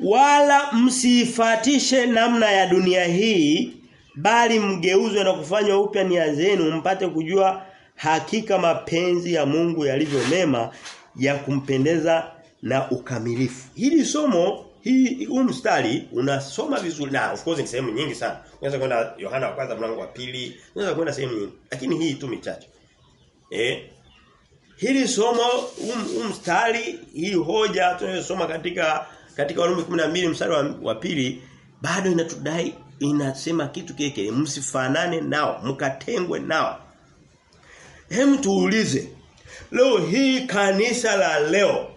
Wala msifatishe namna ya dunia hii bali mgeuzwe na kufanywa upya nia zenu mpate kujua hakika mapenzi ya Mungu yalivyo mema ya kumpendeza na ukamilifu. Hili somo hii huu mstari unasoma vizuri na of course ni sehemu nyingi sana. Unaweza kwenda Yohana wa kwanza mlango wa pili, unaweza kwenda sehemu nyingi. Lakini hii tu michache. Eh? Hili somo huu mstari hii hoja tunayosoma katika katika Warumi 12 mstari wa, wa pili bado inatudai inasema kitu kile kile msifanane nao mkatengwe nao Hem tuulize. Leo hii kanisa la leo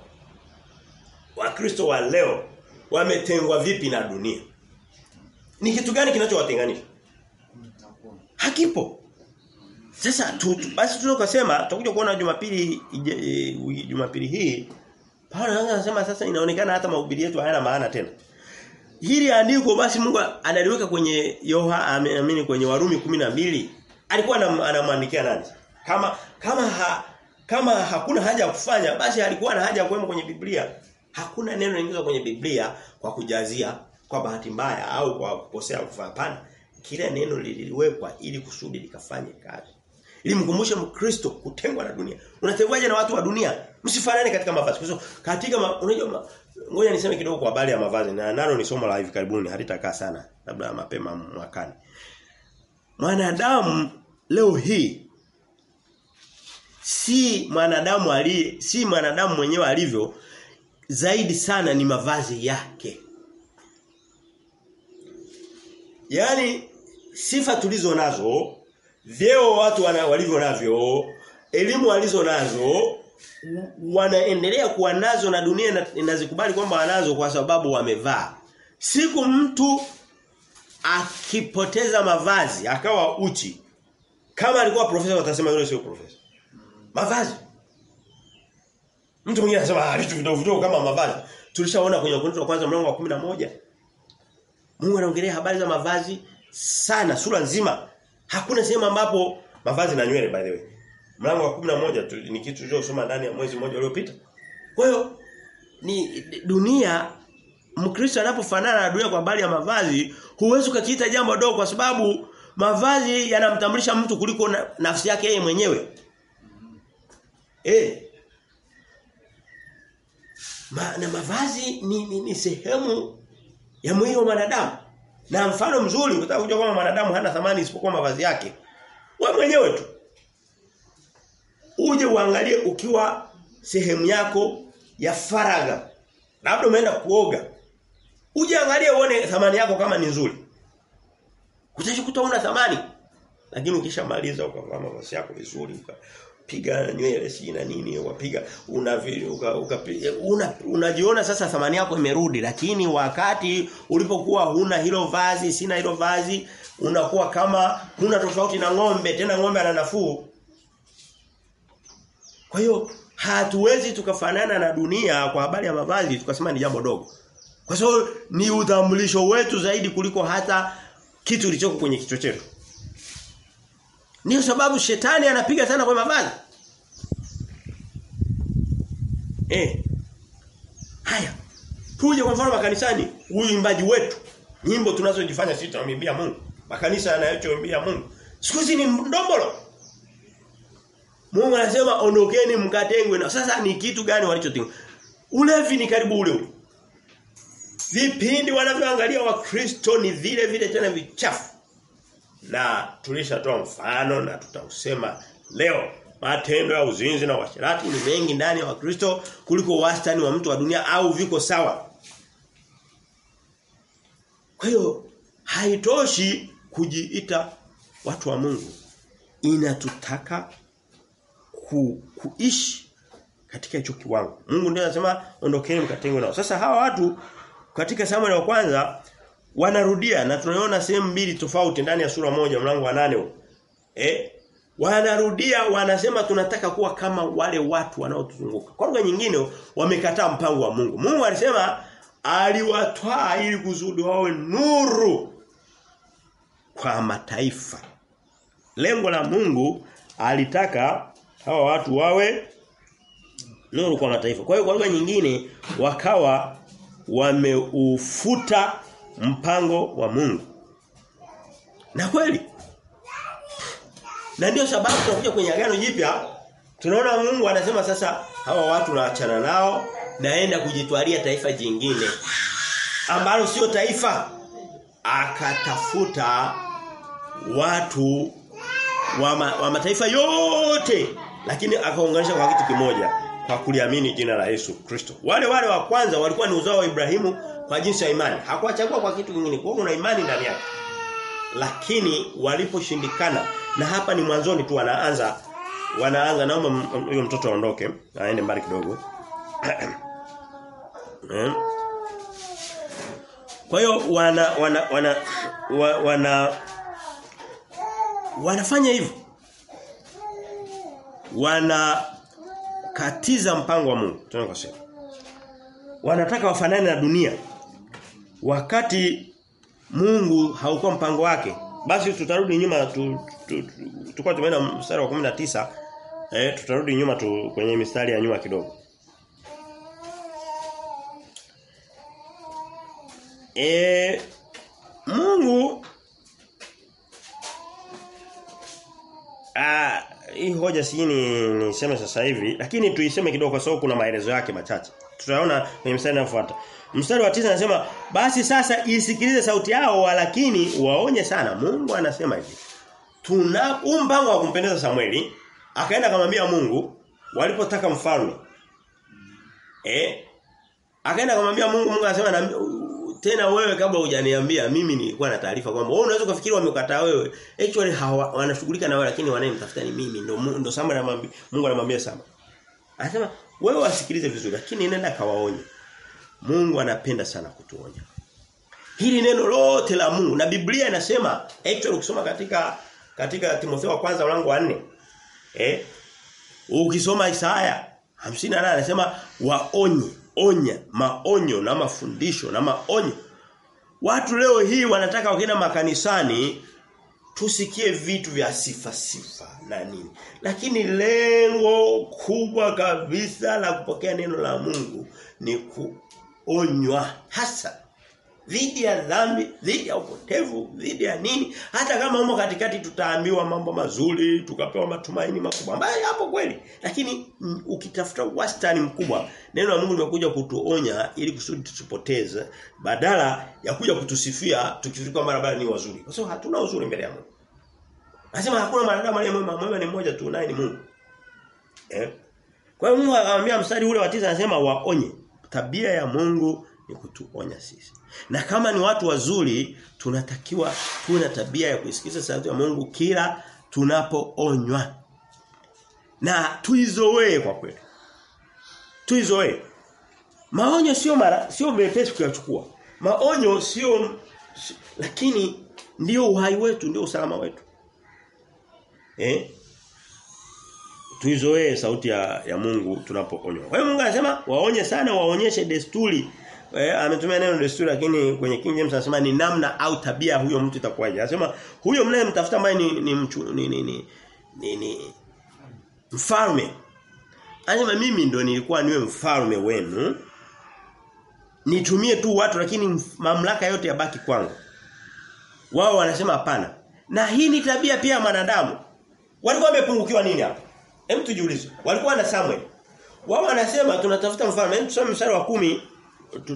Wakristo wa leo wametengwa vipi na dunia? Ni kitu gani kinachowatenganisha? Hakipo. Sasa tu, tu, basi tunakosema tutakuja kuona Jumapili e, Jumapili hii Paulo anasema sasa inaonekana hata mahubiri yetu hayana maana tena. Hili andiko basi Mungu analiweka kwenye Yoha amini kwenye Warumi 12 alikuwa anamwandikia nani? Kama kama ha, kama hakuna haja ya kufanya basi alikuwa na haja ya kuwemo kwenye Biblia. Hakuna neno lingine kwenye Biblia kwa kujazia kwa bahati mbaya au kwa kukosea kufanya pana. Kila neno liliwekwa ili kusudi likafanye kazi. Ili mkumbushe Mkristo kutengwa na dunia. Unatengwaje na watu wa dunia? Msifanane katika mavazi. Kwa katika ma, unajua ngoja niseme kidogo kwa habari ya mavazi na nalo ni somo la hivi karibuni halitakaa sana labda mapema mwakani. Mwanadamu leo hii si mwanadamu ali si mwanadamu mwenyewe alivyo zaidi sana ni mavazi yake. yani sifa tulizo nazo, vyeo watu wana, walivyo navyo, elimu walizo nazo wanaendelea kuwa nazo na dunia inazikubali kwamba wanazo kwa sababu wamevaa. Siku mtu akipoteza mavazi akawa uchi kama alikuwa profesa watasema yule sio profesa. Mavazi. Mtu mwingine anasema ah vitu vidogo vidogo kama mavazi. Tulishaona kwenye Wakorintho wa kwanza mlango wa 11. Mungu anaongelea habari za mavazi sana sura nzima. Hakuna sehemu ambapo mavazi na nywele by the way. Mlango wa 11 tu, ni kitu tulichosoma ndani ya mwezi mmoja uliopita. Kwa hiyo ni dunia Mkristo anapofanana na dunia kwa habari ya mavazi, huwezi kukiita jambo dogo kwa sababu mavazi yanamtambulisha mtu kuliko na, nafsi yake yeye mwenyewe. Eh. Ma, na mavazi ni, ni, ni sehemu ya mwili wa mwanadamu. Na mfano mzuri ukitaka kujua kama mwanadamu hana thamani isipokuwa mavazi yake. Wewe mwenyewe tu. Uje uangalie ukiwa sehemu yako ya faraga. Labda umeenda kuoga. Uje angalie uone thamani yako kama ni nzuri. Utajikuta una thamani. Lakini ukishamaliza ukavaa mavazi yako vizuri ukapiga nywele si na nini wapiga una ukapiga. Uka, una unajiona sasa thamani yako imerudi lakini wakati ulipokuwa huna hilo vazi sina hilo vazi unakuwa kama huna tofauti na ng'ombe tena ng'ombe ana nafuu. Kwa hiyo hatuwezi tukafanana na dunia kwa habari ya mavazi tukasema ni jambo dogo. Kwa sababu ni utambulisho wetu zaidi kuliko hata kitu kilichoko kwenye kichwa chetu Ndiyo sababu shetani anapiga sana kwa mavazi. Eh. Haya. Tuje kwa mfano makanisani, uimbaji wetu. Nyimbo tunazojifanya sisi tunamwimbia Mungu. Makanisa yanayochoimbia Mungu. Siku hizi ni ndombolo. Mungu anasema ondokeni mkatengwe na sasa ni kitu gani walichotengwa? Ulevi ni karibu ule ule. Vipindi wanavyoangalia Wakristo ni vile vile tena vichafu na tulishatoa mfano na tutausema leo matendo ya uzinzi na uasherati ni mengi ndani ya Wakristo kuliko wastani wa mtu wa dunia au viko sawa. Kwa hiyo haitoshi kujiita watu wa Mungu. Inatutaka ku, kuishi katika hicho kiwango. Mungu ndiye anasema ondokeni mkatengwe nao. Sasa hawa watu katika Samuel wa kwanza wanarudia na tunaona sehemu mbili tofauti ndani ya sura moja mlango wa nane huo. Eh? Wanarudia wanasema tunataka kuwa kama wale watu wanaotuzunguka. Kwa lugha nyingine wamekataa mpango wa Mungu. Mungu alisema aliwatwaa ili kuzudi wawe nuru kwa mataifa. Lengo la Mungu alitaka hawa watu wawe nuru kwa mataifa. Kwa hiyo kwa lugha nyingine wakawa wameufuta mpango wa Mungu. Na kweli na ndio sababu tunakuja kwenye agano jipya tunaona Mungu anasema sasa hawa watu naachana nao naenda kujitwalia taifa jingine ambalo sio taifa akatafuta watu wa, ma, wa mataifa yote lakini akaunganisha kwa kitu kimoja kwa kuliamini jina la Yesu Kristo. Wale wale wa kwanza walikuwa ni uzao wa Ibrahimu kwa jinsi ya imani. Hakuwachagua kwa kitu kingine. Kwa una imani ndani yake. Lakini waliposhindikana na hapa ni mwanzoni tu wanaanza wanaanza naomba huyo mtoto aondoke aende mbali kidogo. Kwa hiyo wana wana wana wana, wana wanafanya hivyo. Wana katiza mpango wa Mungu. Tunakosema. Wanataka wafanane na dunia. Wakati Mungu haukuwa mpango wake. Basi tutarudi nyuma tu, tu, tu, tukua tumeenda mstari wa 19 eh tutarudi nyuma tu kwenye mistari ya nyuma kidogo. E, Mungu ah hii hoja si ni niseme sasa hivi lakini tuiseme kidogo kwa sababu kuna maelezo yake machache. Tutaona kwenye mstari unaofuata. Mstari wa tisa anasema basi sasa isikilize sauti yao lakini waonye sana. Mungu anasema hivi. Tuna mpango wa kumpendeza Samueli akaenda akamwambia Mungu walipotaka mfalme. Eh? Akaenda akamwambia Mungu Mungu anasema na tena wewe kabla hujaniambia mimi nilikuwa na taarifa kwamba wewe unaweza kufikiri wamekataa wewe actually hawa wanashughulika na wewe lakini wanayemtafuta ni mimi ndo ndo Samuel anamwambia Mungu anamwambia Samuel anasema wewe wasikilize vizuri lakini nenda kawaonye Mungu anapenda sana kutuonya. Hili neno lote la Mungu na Biblia inasema actually ukisoma katika katika Timotheo wa kwanza mlango wa 4 eh ukisoma Isaya 58 anasema waonye onya maonyo na mafundisho na maonyo. Watu leo hii wanataka wakienda makanisani tusikie vitu vya sifa sifa na nini. Lakini lengo kubwa kabisa la kupokea neno la Mungu ni kuonywa hasa dhidi ya dhambi, dhidi ya upotevu, dhidi ya nini. Hata kama umo katikati tutaambiwa mambo mazuri, tukapewa matumaini makubwa ambayo hapo kweli. Lakini m, ukitafuta wastani mkubwa, neno la Mungu limekuja kutuonya ili kusudi tusipoteze badala ya kuja kutusifia tukifikiri mara baada ni wazuri. Kwa sababu hatuna uzuri mbele ya Mungu. Nasema hakuna mwanadamu aliye mwema, mwema ni mmoja tu naye ni Mungu. Eh? Kwa hiyo Mungu anamwambia mstari ule wa tisa anasema waonye. Tabia ya Mungu ni kutuonya sisi. Na kama ni watu wazuri tunatakiwa tuwe na tabia ya kuisikiza sauti ya Mungu kila tunapoonywa. Na tuizoee kwa kweli. Tuizoee. Maonyo sio mara sio mepesi kuyachukua. Maonyo sio lakini ndio uhai wetu, ndio usalama wetu. Eh? Tuizoee sauti ya, ya Mungu tunapoonywa. Kwa hiyo Mungu anasema waonye sana waonyeshe desturi Eh, ametumia neno desturi lakini kwenye King James anasema ni namna au tabia huyo mtu itakuwaje. Anasema huyo mnayemtafuta ambaye ni ni, mchu, ni ni ni ni ni mfalme. Anasema mimi ndo nilikuwa niwe mfalme wenu. Nitumie tu watu lakini mamlaka yote yabaki kwangu. Wao wanasema hapana. Na hii ni tabia pia ya mwanadamu. Walikuwa wamepungukiwa nini hapa? Hem tujiulize. Walikuwa na Samuel. Wao wanasema tunatafuta mfano. Hem tusome mstari wa kumi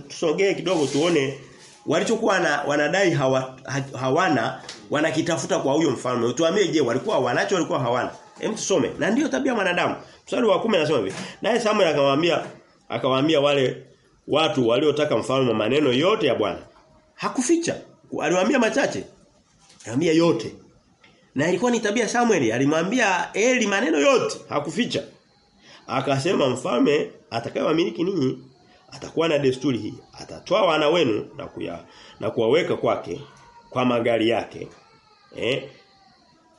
tusogee kidogo tuone walichokuwa na wanadai hawa, hawana wanakitafuta kwa huyo mfalme. Tuambie je walikuwa wanacho walikuwa hawana? Hem tusome. Na ndiyo tabia mwanadamu. Mstari wa 10 anasema hivi. Naye Samuel akamwambia akawaambia wale watu waliotaka mfalme maneno yote ya Bwana. Hakuficha. Aliwaambia machache. Aliwaambia yote. Na ilikuwa ni tabia Samuel, alimwambia Eli maneno yote, hakuficha. Akasema mfalme atakayewamiliki ninyi atakuwa na desturi hii. Atatoa wana wenu na kuya, na kuwaweka kwake kwa magari yake. Eh?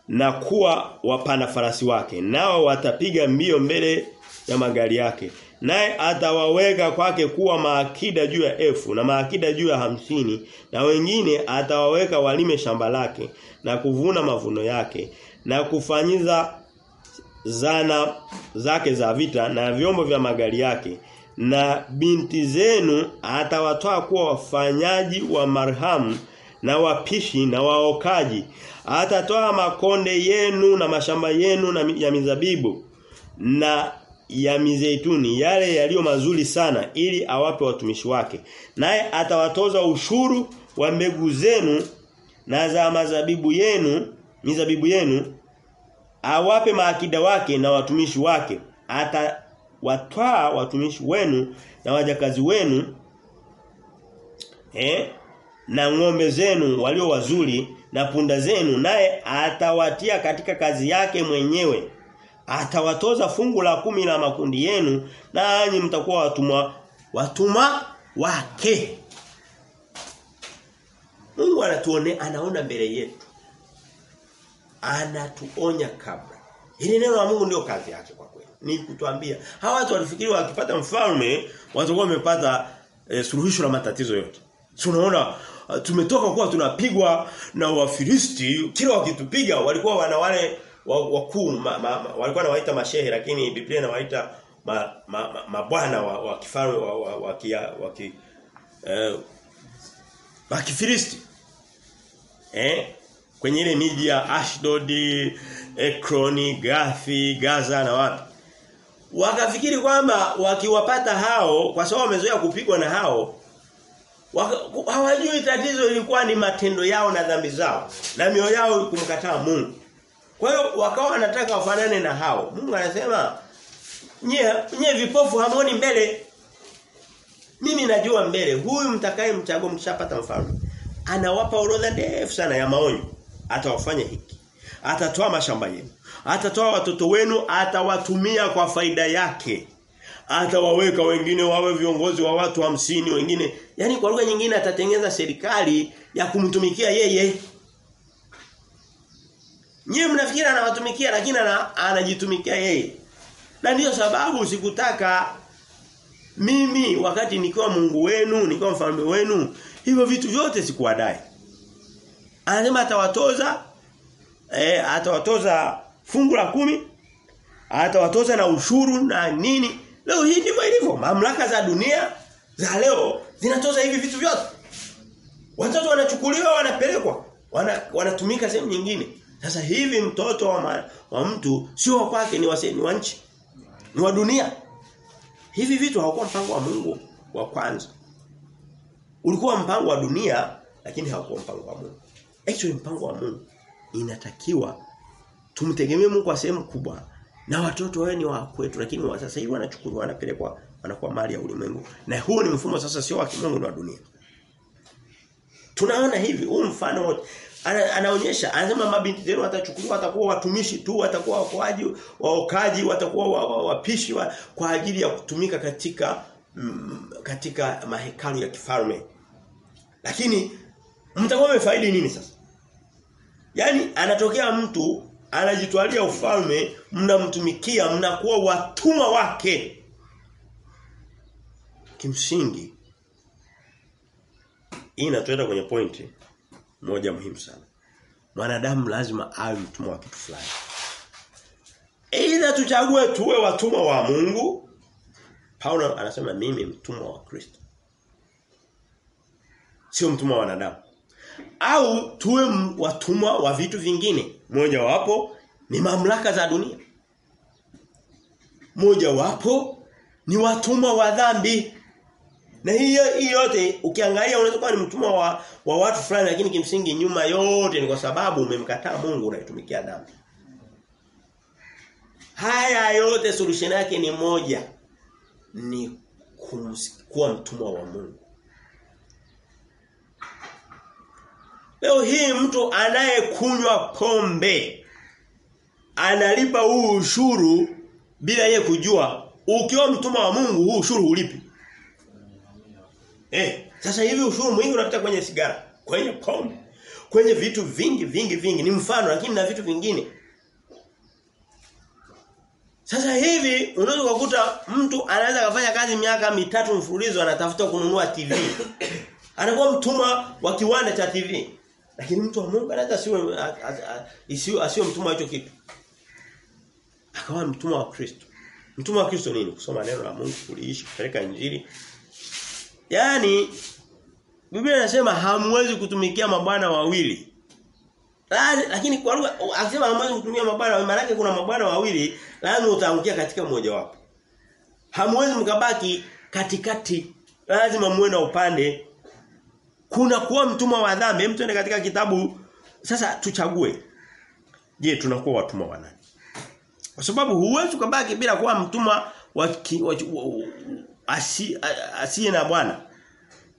Na kuwa wapanda farasi wake. Nao watapiga mbio mbele ya magari yake. Naye atawaweka kwake kuwa maakida juu ya elfu na maakida juu ya hamsini na wengine atawaweka walime shamba lake na kuvuna mavuno yake na kufanyiza zana zake za vita na vyombo vya magari yake. Na binti zenu atawatoa kuwa wafanyaji wa marhamu na wapishi na waokaji. Atatoa makonde yenu na mashamba yenu na ya mizabibu. Na ya mizeituni yale yaliyo mazuri sana ili awape watumishi wake. Naye atawatoza ushuru wa mbegu zenu na za mazabibu yenu mizabibu yenu awape maakida wake na watumishi wake. Atawatwaa watumishi wenu na wajakazi wenu eh na ng'ombe zenu walio wazuri na punda zenu naye atawatia katika kazi yake mwenyewe atawatoza fungu la kumi la makundi yenu nanyi mtakuwa watumwa watuma wake Mungu anatuone anaona mbele yetu anatuonya kabla Hili neno la Mungu ndio kazi yake kwa kweli. Ni kutuambia. Hawa watu walifikiri wakipata mfalme watakuwa wamepata e, suluhisho la matatizo yote. Si unaona uh, tumetoka kuwa tunapigwa na Wafilisti, kila wakitupiga walikuwa wana wale wakuu ma, ma, ma, walikuwa nawaita mashehe lakini Biblia inawaita mabwana ma, ma, ma wa, wa kifalme wa, wa, wa, kia, wa ki, eh, wa Kifilisti. Eh? Kwenye ile miji ya Ashdod, Ekroni, Gathi, Gaza na wapi. Wakafikiri kwamba wakiwapata hao kwa sababu wamezoea kupigwa na hao hawajui tatizo ilikuwa ni matendo yao na dhambi zao na mioyo yao kumkataa Mungu. Kwa hiyo wakawa wanataka wafanane na hao. Mungu anasema nyie nyie vipofu hamoni mbele. Mimi najua mbele. Huyu mtakaye mchagua mkishapata mfalme. Anawapa orodha ndefu sana ya maonyo. Atawafanya hiki. Atatoa mashamba yenu. Atatoa watoto wenu, atawatumia kwa faida yake. Atawaweka wengine wawe viongozi wa watu hamsini wengine. Yaani kwa lugha nyingine atatengeneza serikali ya kumtumikia yeye. Nyie mnafikiri anawatumikia lakini anajitumikia yeye. Na ndiyo sababu sikutaka mimi wakati nikiwa Mungu wenu, nikiwa mfalme wenu, hivyo vitu vyote sikuwadai. Anasema atawatoza eh atawatoza fungu la kumi atawatoza na ushuru na nini. Leo hii ndivyo ilivyo. Mamlaka za dunia za leo zinatoza hivi vitu vyote. Watoto wanachukuliwa wanapelekwa, wana, wanatumika sehemu nyingine. Sasa hivi mtoto wa, ma, wa mtu sio wa kwake ni wa ni wa nchi. Ni wa dunia. Hivi vitu hawakuwa mpango wa Mungu wa kwanza. Ulikuwa mpango wa dunia lakini haukuwa mpango wa Mungu. Actually mpango wa Mungu inatakiwa tumtegemee Mungu kwa sehemu kubwa na watoto wao ni wa kwetu lakini wa sasa hivi wanachukuliwa wanapelekwa wanakuwa mali ya ulimwengu. Na huu ni mfumo sasa sio wa kimungu ni wa dunia. Tunaona hivi huu mfano wote ana, anaonyesha. Anasema mabinti zenu watachukuliwa watakuwa watumishi tu watakuwa wakoaji waokaji watakuwa wapishi wa, wa, kwa ajili ya kutumika katika mm, katika mahekalu ya kifalme. Lakini mtakuwa mmefaidi nini sasa? Yani anatokea mtu anajitwalia ufalme mnamtumikia mnakuwa watumwa wake. Kimsingi hii inatuenda kwenye pointi moja muhimu sana. Mwanadamu lazima awe mtumwa wa kitu fulani. Aidha tuchague tuwe watumwa wa Mungu. Paulo anasema mimi mtumwa wa Kristo. Sio mtumwa wa wanadamu. Au tuwe watumwa wa vitu vingine. Moja wapo ni mamlaka za dunia. Moja wapo ni watumwa wa dhambi. Na hiyo hii yote ukiangalia unaweza kuwa ni mtumwa wa, wa watu fulani lakini kimsingi nyuma yote ni kwa sababu umemkataa Mungu unaitumikia dhambi. Haya yote solution yake ni moja. Ni kuwa mtumwa wa Mungu. Leo hii mtu anayekunywa pombe analipa huu ushuru bila yeye kujua. Ukiwa mtumwa wa Mungu huu ushuru ulipi. Eh, sasa hivi ushuru mwingi unapita kwenye sigara, kwenye pombe, kwenye vitu vingi vingi vingi ni mfano lakini na vitu vingine. Sasa hivi unaweza kukuta mtu anaweza kufanya kazi miaka mitatu mfululizo anatafuta kununua TV. Anakuwa mtumwa wa kiwanda cha TV. Lakini mtu wa Mungu anaweza siwe isiwe asiwe mtumwa hicho kitu. Akawa mtumwa wa Kristo. Mtumwa wa Kristo nini? Kusoma neno la Mungu, kuliishi, kupeleka injili. Yaani Biblia inasema hamwezi kutumikia mabwana wawili. Lakini kwa lugha akisema hamwezi kutumia mabwana maana yake kuna mabwana wawili lazima utaangukia katika mmoja wapo. Hamwezi mkabaki katikati. Lazima muwe na upande. Kuna kuwa mtumwa wa dhambi. Hem tuende katika kitabu sasa tuchague. Je, tunakuwa watumwa wa nani? Kwa sababu huwezi kubaki bila kuwa mtumwa wa, asi, asiye na bwana.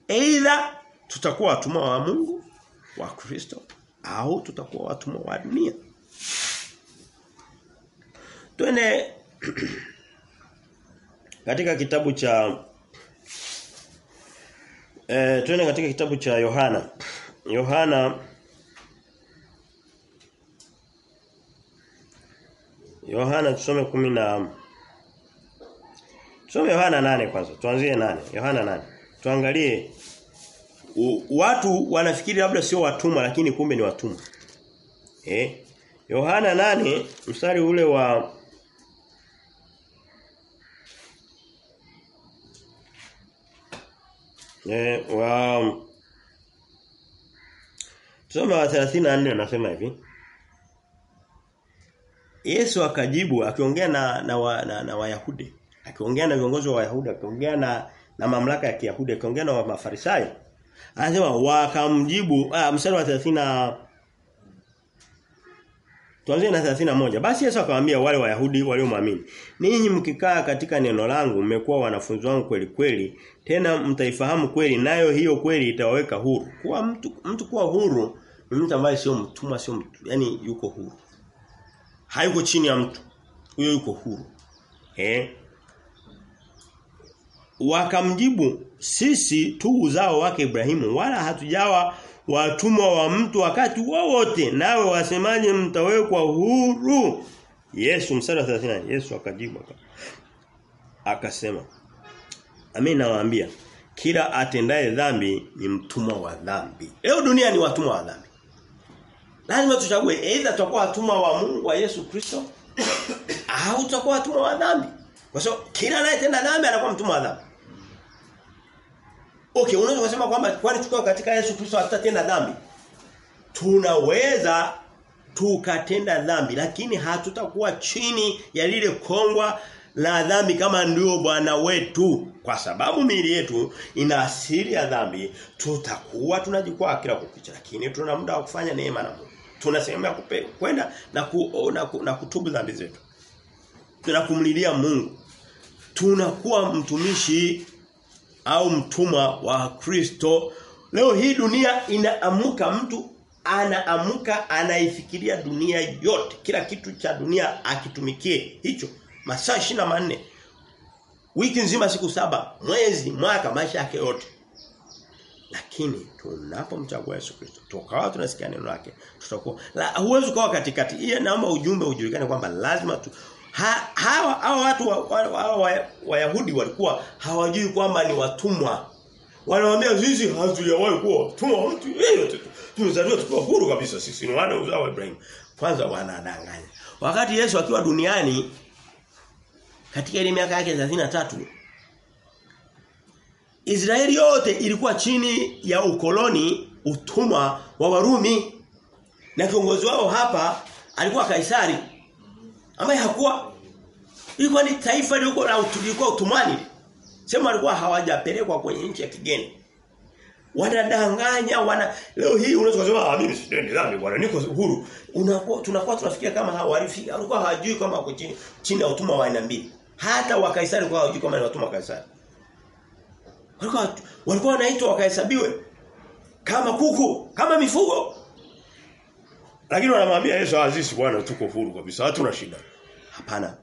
Aidha tutakuwa watumwa wa Mungu wa Kristo au tutakuwa watumwa wa dunia. Twende katika kitabu cha eh twende katika kitabu cha Yohana. Yohana Yohana tusome kumi na Tusome Yohana nane kwanza. Tuanzie nane Yohana nane Tuangalie u, watu wanafikiri labda sio watumwa lakini kumbe ni watumwa. Eh? Yohana nane mstari ule wa Eh wa Tusome wa 34 anasema hivi. Yesu akajibu akiongea na na, na, na Wayahudi akiongea na viongozi wa Wayahudi akiongea na na mamlaka ya Kiyahudi akiongea na Mafarisayo anasema wakamjibu ah, mstari wa 30 Tuanzie na 31. Basi Yesu akamwambia wale Wayahudi waliomwamini, "Ninyi mkikaa katika neno langu mmekuwa wanafunzi wangu kweli kweli, tena mtaifahamu kweli nayo hiyo kweli itawaweka huru." Kuwa mtu mtu kuwa huru ni mtu ambaye sio mtumwa sio mtu, yani yuko huru. Hayuko chini ya mtu. Huyo yuko huru. Eh? Wakamjibu, "Sisi tu uzao wake Ibrahimu, wala hatujawa watumwa wa mtu wakati wowote. Nawe wasemaje mtawekwa huru? Yesu mstari wa 30 Yesu akajibu akasema Amin nawaambia kila atendaye dhambi ni mtumwa wa dhambi. Leo dunia ni watumwa wa dhambi. Lazima tuchague aidha tutakuwa watumwa wa Mungu wa Yesu Kristo au tutakuwa watumwa wa dhambi. Kwa sababu kila anayetenda dhambi anakuwa mtumwa wa dhambi Okay, unaweza kusema kwamba kwani tukao katika Yesu Kristo hatutatenda dhambi. Tunaweza tukatenda dhambi lakini hatutakuwa chini ya lile kongwa la dhambi kama ndio bwana wetu. Kwa sababu miili yetu ina asili ya dhambi tutakuwa tunajikwaa kila kukicha lakini tuna muda wa kufanya neema na Mungu. Tuna sehemu ya kwenda na, ku, na, ku, na kutubu dhambi zetu. Tunakumlilia Mungu. Tunakuwa mtumishi au mtumwa wa Kristo. Leo hii dunia inaamuka mtu anaamuka anaifikiria dunia yote kila kitu cha dunia akitumikie. Hicho masaa manne wiki nzima siku saba mwezi mwaka maisha yake yote. Lakini tunapomchagua Yesu Kristo tukawa tunasikia neno lake tutakuwa la, huwezi kuwa katikati. Yeye naomba ujumbe ujulikane kwamba lazima tu hawa hawa watu Wayahudi wa, wa, wa walikuwa hawajui kwamba ni watumwa. Wanawaambia sisi hatujawahi kuwa watumwa wa mtu yeyote. Tumezaliwa tukiwa huru kabisa sisi ni wana wa Ibrahim. Kwanza wanadanganya. Wakati Yesu akiwa duniani katika ile miaka yake 33 Israeli yote ilikuwa chini ya ukoloni utumwa wa Warumi na kiongozi wao hapa alikuwa Kaisari ambaye hakuwa ilikuwa ni taifa lilikuwa la utuliko utumwani. Sema walikuwa hawajapelekwa kwenye nchi ya kigeni. Wanadanganya, wana leo hii unaweza kusema ah mimi sipendi dhambi bwana niko huru. Unakuwa tunakuwa tunafikia kama hawarifi walikuwa hawajui kama wako chini chini ya utumwa wa aina mbili. Hata wa Kaisari kwa hawajui kama ni watumwa wa Kaisari. Walikuwa walikuwa wanaitwa wakahesabiwe kama kuku, kama mifugo. Lakini wanamwambia Yesu azisi bwana tuko huru kabisa hatuna shida. Hapana.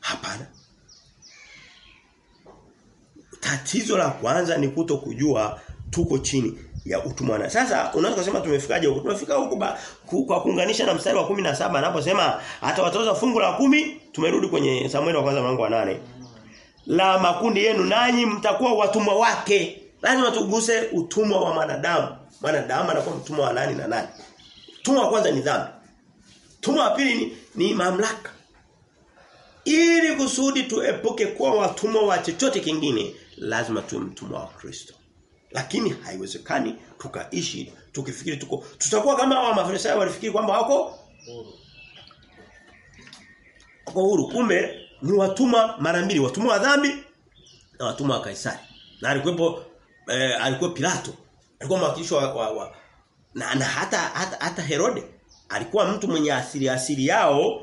Hapana. Tatizo la kwanza ni kuto kujua tuko chini ya utumwa. Na sasa unaweza kusema tumefikaje huko? Tumefika huko kwa kuunganisha na mstari wa 17 anaposema hata watoza fungu la kumi tumerudi kwenye Samueli wa kwanza mlango wa nane la makundi yenu nanyi mtakuwa watumwa wake. Lazima tuguse utumwa wa mwanadamu. Mwanadamu anakuwa mtumwa wa nani na nani? Utumwa wa kwanza ni dhambi. Tumwa wa pili ni, ni mamlaka. Ili kusudi tuepuke kuwa watumwa wa chochote kingine, lazima tuwe mtumwa wa Kristo. Lakini haiwezekani tukaishi tukifikiri tuko tutakuwa kama wa Mafarisayo walifikiri kwamba wako wako huru kumbe ni watumwa mara mbili watumwa wa dhambi na watumwa wa Kaisari. Na alikuwepo eh, alikuwa Pilato. Alikuwa mwakilishi wa, wa, wa na, na hata, hata hata Herode alikuwa mtu mwenye asili asili yao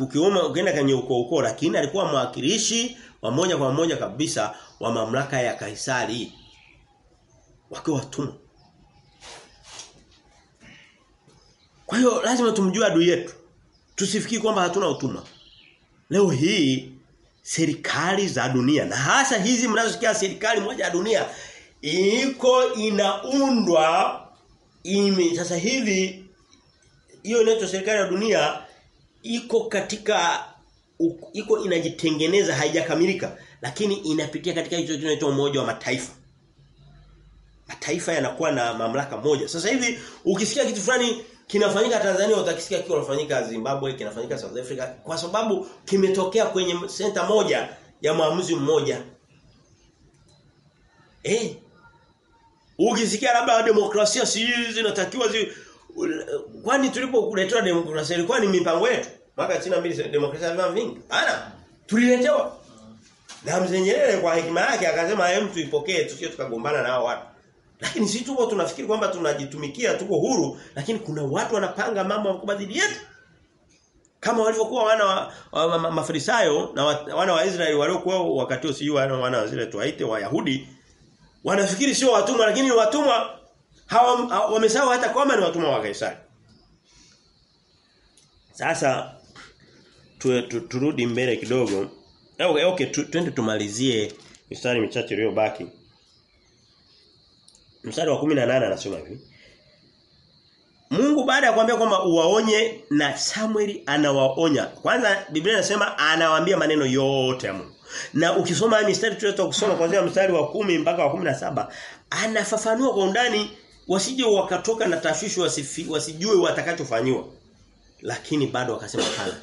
ukiuma ukienda kwenye ukoo ukoo lakini alikuwa mwakilishi wa moja kwa moja kabisa wa mamlaka ya Kaisari wakiwa watumwa. Kwa hiyo lazima tumjue adui yetu. Tusifikiri kwamba hatuna utumwa. Leo hii serikali za dunia na hasa hizi mnazosikia serikali moja ya dunia iko inaundwa ime sasa hivi hiyo inaitwa serikali ya dunia iko katika iko inajitengeneza haijakamilika lakini inapitia katika hicho kinaitwa umoja wa mataifa. Mataifa yanakuwa na mamlaka moja. Sasa hivi ukisikia kitu fulani kinafanyika Tanzania utakisikia kiko kinafanyika Zimbabwe kinafanyika South Africa kwa sababu kimetokea kwenye senta moja ya maamuzi mmoja. Eh ukisikia labda demokrasia si zinatakiwa zi kwani tulipokuletewa demokrasia ilikuwa ni mipango yetu? Mwaka 92 demokrasia ilikuwa vingi Ana tuliletewa. Na mzee Nyerere kwa hekima yake akasema hem tuipokee tusio tukagombana na hao watu. Lakini sisi tuko tunafikiri kwamba tunajitumikia tuko huru lakini kuna watu wanapanga mambo makubwa dhidi yetu. Kama walivyokuwa wana wa, wa, wa, ma- mafarisayo na wa, wana wa Israeli waliokuwa wakati usijui wana, wana wa zile tuwaite Wayahudi wanafikiri sio watumwa lakini ni watumwa hawa wamesahau hata kwamba ni watumwa wa Kaisari. Sasa tu, tu, turudi mbele kidogo. Okay, okay tu, twende tumalizie mistari michache iliyobaki. Mstari wa 18 anasema hivi. Mungu baada ya kuambia kwamba uwaonye na Samueli anawaonya. Kwanza Biblia inasema anawaambia maneno yote ya Mungu. Na ukisoma mistari tuliotoka kusoma kuanzia mstari wa kumi mpaka wa 17 anafafanua kwa undani wasije wakatoka na tashwishi wasifi, wasijue watakachofanywa. Lakini bado wakasema pala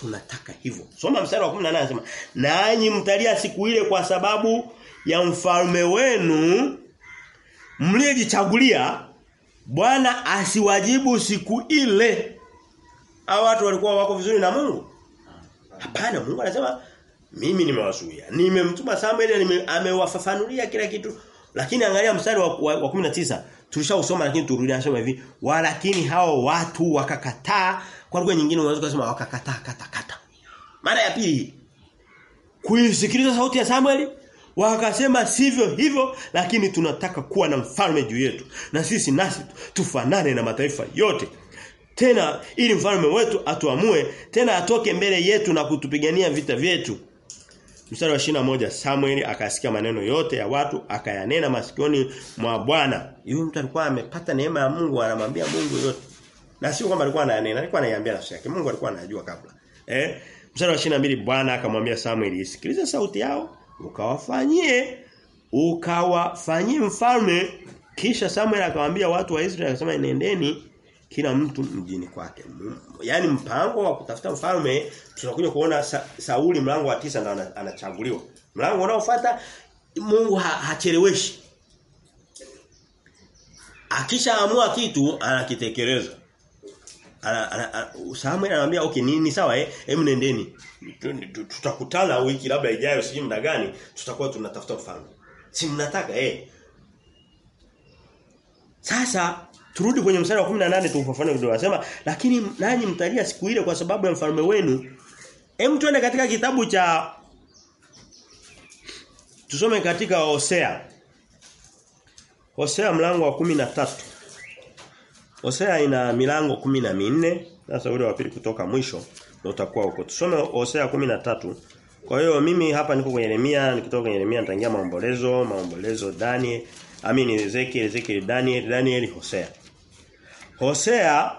Tunataka hivyo. Soma mstari wa 18 anasema, "Nanyi mtalia siku ile kwa sababu ya mfalme wenu mliyejichagulia Bwana asiwajibu siku ile." Hao watu walikuwa wako vizuri na Mungu? Hapana, Mungu anasema mimi nimewazuia. Nimemtuma Samuel nime, amewafafanulia kila kitu. Lakini angalia mstari wa, wa, wa 19. Tulishausoma lakini turudi anasema hivi, walakini hao watu wakakataa kwa lugha nyingine unaweza kusema wakakataa kata kata. Mara ya pili kuisikiliza sauti ya Samuel wakasema sivyo hivyo lakini tunataka kuwa na mfalme juu yetu na sisi nasi tufanane na mataifa yote tena ili mfalme wetu atuamue tena atoke mbele yetu na kutupigania vita vyetu Mstari wa 21 Samuel akasikia maneno yote ya watu akayanena masikioni mwa Bwana. Yule mtu alikuwa amepata neema ya Mungu anamwambia Mungu yote. Na sio kwamba alikuwa ananena, alikuwa anaiambia nafsi yake. Mungu alikuwa anajua kabla. Eh? Mstari wa 22 Bwana akamwambia Samuel, "Sikiliza sauti yao, ukawafanyie ukawafanyie mfalme." Kisha Samuel akamwambia watu wa Israeli akasema, "Nendeni kila mtu mjini kwake." Yaani mpango wa kutafuta mfalme tunakuja kuona sa, Sauli mlango wa tisa na anachaguliwa. Mlango unaofuata Mungu ha, hacheleweshi. Akishaamua kitu anakitekeleza. Ana, ana, ana, Samuel anamwambia okay ni, ni sawa eh hem nendeni. Tutakutana wiki labda ijayo sijui muda gani tutakuwa tunatafuta mfalme. Si mnataka eh. Sasa turudi kwenye mstari wa 18 tuufafanue kidogo. Anasema lakini nanyi mtalia siku ile kwa sababu ya mfalme wenu. Hem tuende katika kitabu cha Tusome katika Hosea. Hosea mlango wa 13. Hosea ina milango 14. Sasa ule wa pili kutoka mwisho ndio utakuwa huko. Tusome Hosea 13 Kwa hiyo mimi hapa niko kwenye Yeremia, nikitoka kwenye Yeremia nitaingia maombolezo, maombolezo Daniel, amini Ezekiel, Ezekiel Daniel, Daniel Hosea. Hosea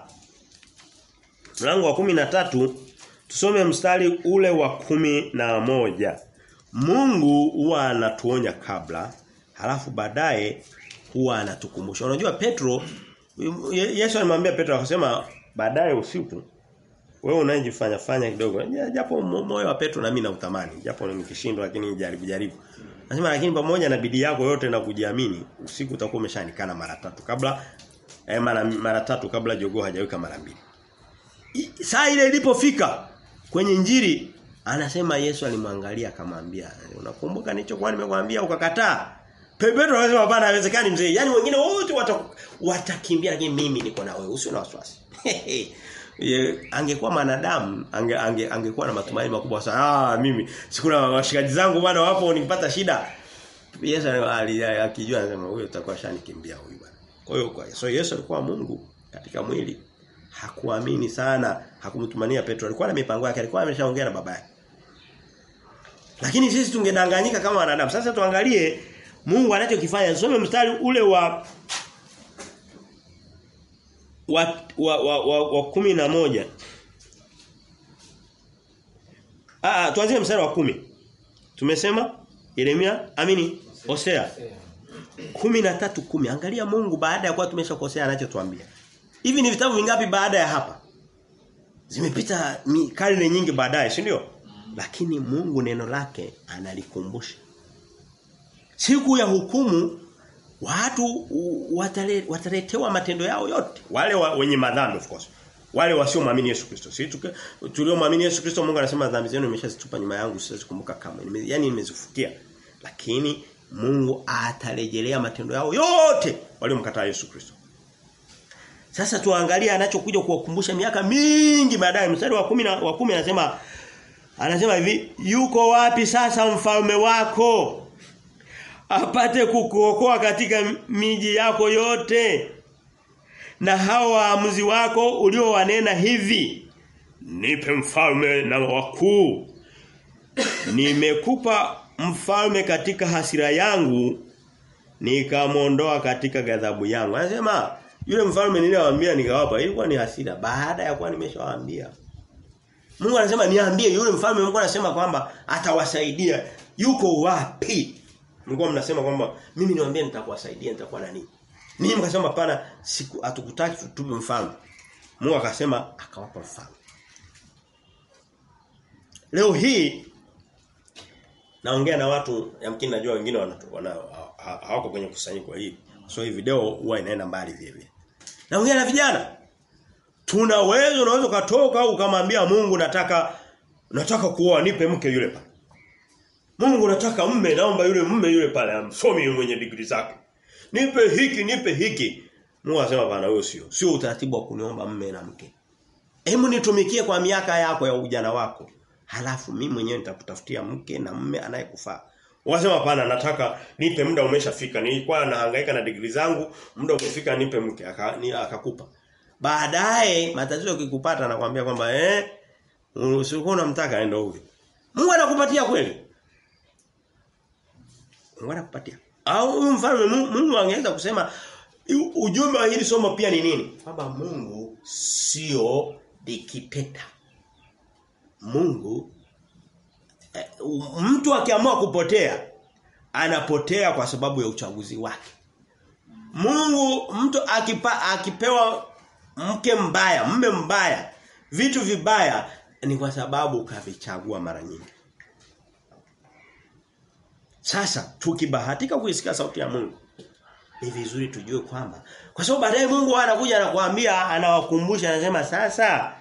mlango wa kumi na tatu tusome mstari ule wa kumi na moja Mungu huwa anatuonya kabla halafu baadaye huwa anatukumbusha. Unajua Petro Yesu alimwambia Petro akasema baadaye usiku wewe unajifanya fanya kidogo. Japo moyo wa Petro na mimi na utamani. Japo nikishindwa lakini jaribu jaribu. Nasema lakini pamoja na bidii yako yote na kujiamini usiku utakuwa umeshanikana mara tatu kabla eh, mara, mara tatu kabla jogoo hajaweka mara mbili. Saa ile ilipofika kwenye njiri anasema Yesu alimwangalia akamwambia unakumbuka nilichokuwa nimekwambia ukakataa. Petro anasema hapana haiwezekani mzee. Yaani wengine wote watakimbia lakini mimi niko na wewe usio na wasiwasi. Ye, angekuwa mwanadamu ange, ange, angekuwa na matumaini makubwa sana. Ah mimi sikuna washikaji zangu bwana wapo nikipata shida. Yesu akijua anasema huyo utakuwa shanikimbia bwana. Kwa hiyo so Yesu alikuwa Mungu katika mwili. Hakuamini sana, hakumtumania Petro. Alikuwa na mipango yake, alikuwa ameshaongea na baba yake. Lakini sisi tungedanganyika kama wanadamu. Sasa tuangalie Mungu anachokifanya. Soma mstari ule wa wa wa wa, wa, wa kumi na moja Ah tuanzie mstari wa kumi Tumesema Yeremia amini Hosea kumi na tatu kumi Angalia Mungu baada ya kuwa tumeshakosea anachotuambia. Hivi ni vitabu vingapi baada ya hapa? Zimepita karne nyingi baadaye, si ndio? Lakini Mungu neno lake analikumbusha. Siku ya hukumu watu watale, wataletewa matendo yao yote wale wa, wenye madhambi of course wale wasiomwamini Yesu Kristo sisi tuliomwamini Yesu Kristo Mungu anasema dhambi zenu nimeshazitupa nyuma yangu sizikumbuka kama Nime, yani nimezifukia lakini Mungu atarejelea matendo yao yote waliomkataa Yesu Kristo. Sasa tuangalie anachokuja kuwakumbusha miaka mingi baadaye. Mstari wa 10 na wa 10 anasema anasema hivi yuko wapi sasa mfalme wako apate kukuokoa katika miji yako yote? Na hao waamuzi wako uliowanena hivi nipe mfalme na wakuu. Nimekupa mfalme katika hasira yangu nikamondoa katika ghadhabu yangu anasema yule mfalme niliyowaambia nikawapa ilikuwa ni hasira baada ya kuwa nimeshawaambia Mungu anasema niambie yule mfalme Mungu anasema kwamba atawasaidia yuko wapi Mlikuwa mnasema kwamba mimi niwaambie nitakuwasaidia nitakuwa na nini. Ninyi mkasema pana siku hatukutaki tutupe mfalme. Mungu akasema akawapa mfalme. Leo hii naongea na watu yamkini najua wengine wana hawako kwenye kusanyiko hili. So hii video huwa inaenda mbali vile. Naongea na vijana. Tuna uwezo unaweza ukatoka au ukamwambia Mungu nataka nataka kuoa nipe mke yule pale. Mungu nataka mme naomba yule mme yule pale amsomi mwenye degree zake. Nipe hiki nipe hiki. Mungu anasema bana huyo sio. Sio utaratibu wa kuniomba mme na mke. Hebu nitumikie kwa miaka yako ya ujana wako. Halafu mimi mwenyewe nitakutafutia mke na mme anayekufaa. Wasema hapana nataka nipe muda umeshafika. Nilikuwa nahangaika na degree zangu, muda umefika nipe mke akakupa. Baadaye matatizo yakikupata anakuambia kwamba eh usikuwa unamtaka aende huyo. Mungu anakupatia kweli? Mungu anakupatia. Au mfalme Mungu angeweza kusema ujumbe wa hili somo pia ni nini? Kwamba Mungu sio dikiteta. Mungu eh, mtu akiamua kupotea anapotea kwa sababu ya uchaguzi wake. Mungu mtu akipa, akipewa mke mbaya, mme mbaya, vitu vibaya ni kwa sababu kavichagua mara nyingi. Sasa tukibahatika kuisikia sauti ya Mungu ni vizuri tujue kwamba kwa sababu baadaye Mungu anakuja anakuambia anawakumbusha anasema sasa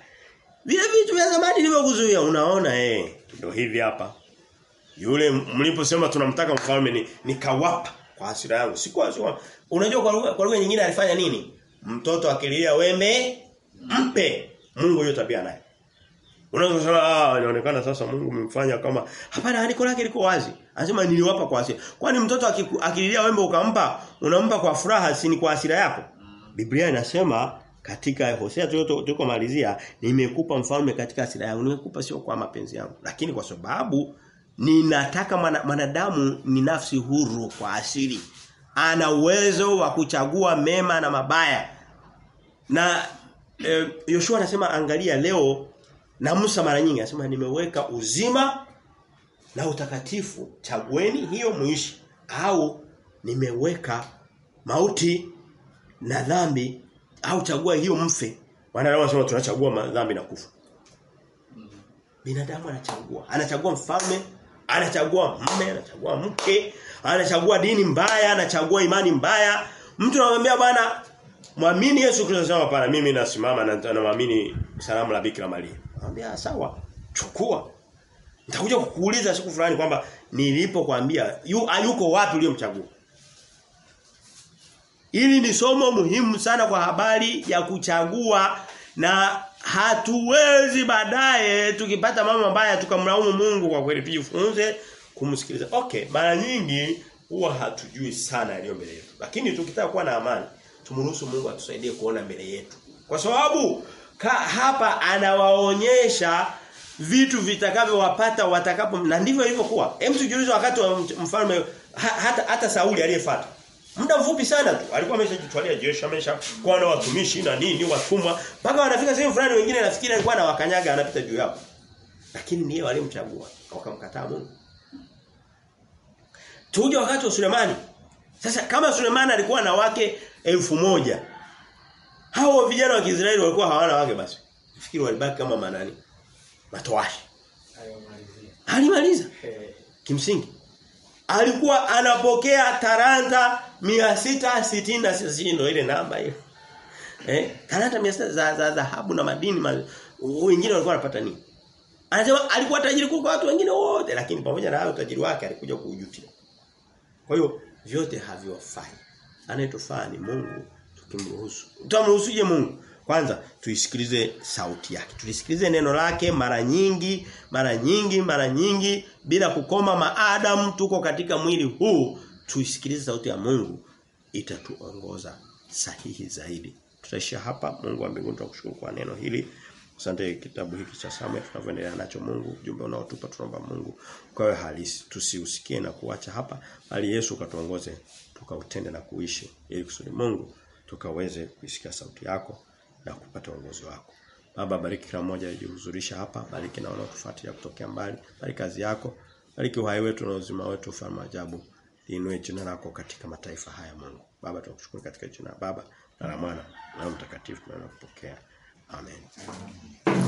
vile vitu vya zamani nilivyokuzuia unaona eh. Ndio hivi hapa. Yule mliposema tunamtaka mfalme ni nikawapa kwa hasira yangu. Si kwa hasira. Unajua kwa lugha kwa lugha nyingine alifanya nini? Mtoto akilia wembe mpe. Mungu hiyo tabia naye. Unaweza kusema ah inaonekana sasa Mungu umemfanya kama hapana andiko lake liko wazi. Anasema niliwapa kwa hasira. Kwani mtoto akililia wembe ukampa, unampa kwa furaha si ni kwa hasira yako? Biblia inasema katika Hosea tulikomalizia nimekupa mfalme katika asira yangu. Nimekupa sio kwa mapenzi yangu, lakini kwa sababu ninataka mwanadamu ni nafsi huru kwa asili. Ana uwezo wa kuchagua mema na mabaya. Na e, Yoshua anasema angalia leo na Musa mara nyingi anasema nimeweka uzima na utakatifu chagueni hiyo muishi au nimeweka mauti na dhambi au chagua hiyo mfe. Wanadamu wanasema tunachagua dhambi na kufa. Binadamu anachagua. Anachagua mfalme, anachagua mume, anachagua mke, anachagua dini mbaya, anachagua imani mbaya. Mtu anamwambia bwana Mwamini Yesu Kristo sema hapana mimi nasimama na naamini salamu la Bikira Maria. Anambia sawa. Chukua. Nitakuja kukuuliza siku fulani kwamba nilipokuambia yu yuko wapi uliyomchagua. Hili ni somo muhimu sana kwa habari ya kuchagua na hatuwezi baadaye tukipata mambo mabaya tukamlaumu Mungu kwa kweli tujifunze kumsikiliza. Okay, mara nyingi huwa hatujui sana yaliyo mbele yetu. Lakini tukitaka kuwa na amani tumruhusu Mungu atusaidie kuona mbele yetu. Kwa sababu ka, hapa anawaonyesha vitu vitakavyowapata watakapo na ndivyo ilivyokuwa. Hem tujiulize wakati wa mfalme ha, hata hata Sauli aliyefuata. Muda mfupi sana tu alikuwa ameshajitwalia jeshi amesha kuwa na watumishi na nini watumwa mpaka wanafika sehemu fulani wengine nafikiri alikuwa anawakanyaga anapita juu yao. Lakini ni yeye walimchagua wakamkataa Mungu. Tuje wakati wa Sulemani. Sasa kama Sulemani alikuwa na wake elfu moja hao vijana wa Kiisraeli walikuwa hawana wake basi. Nafikiri walibaki kama manani. Matoashi. Alimaliza. Alimaliza. Kimsingi. Alikuwa anapokea taranta 666 ndio ile namba hiyo. Eh, talanta 600 za za dhahabu na madini ma, wengine walikuwa wanapata nini? Anasema alikuwa tajiri kuliko watu wengine wote lakini pamoja na hayo utajiri wake alikuja kuujutia. Kwa hiyo vyote haviwafai. Anayetufaa ni Mungu tukimruhusu. Tutamruhusuje Mungu? Kwanza tuisikilize sauti yake. Tulisikilize neno lake mara nyingi, mara nyingi, mara nyingi bila kukoma maadamu tuko katika mwili huu, tuisikilize sauti ya Mungu itatuongoza sahihi zaidi. Tutaishia hapa. Mungu wa mbinguni tunakushukuru kwa neno hili. Asante kitabu hiki cha Samuel tunavyoendelea nacho Mungu, ujumbe unaotupa tunaomba Mungu ukawe halisi. Tusiusikie na kuacha hapa, bali Yesu katuongoze tukautende na kuishi ili kusudi Mungu tukaweze kuisikia sauti yako na kupata uongozi wako. Baba bariki kila mmoja aliyehudhurisha hapa, bariki na wanaotufuatia kutokea mbali, bariki kazi yako, bariki uhai wetu na uzima wetu ufalme ajabu. Inue jina lako katika mataifa haya Mungu. Baba tunakushukuru katika jina la Baba na la Mwana na Mtakatifu tunakupokea. Amen.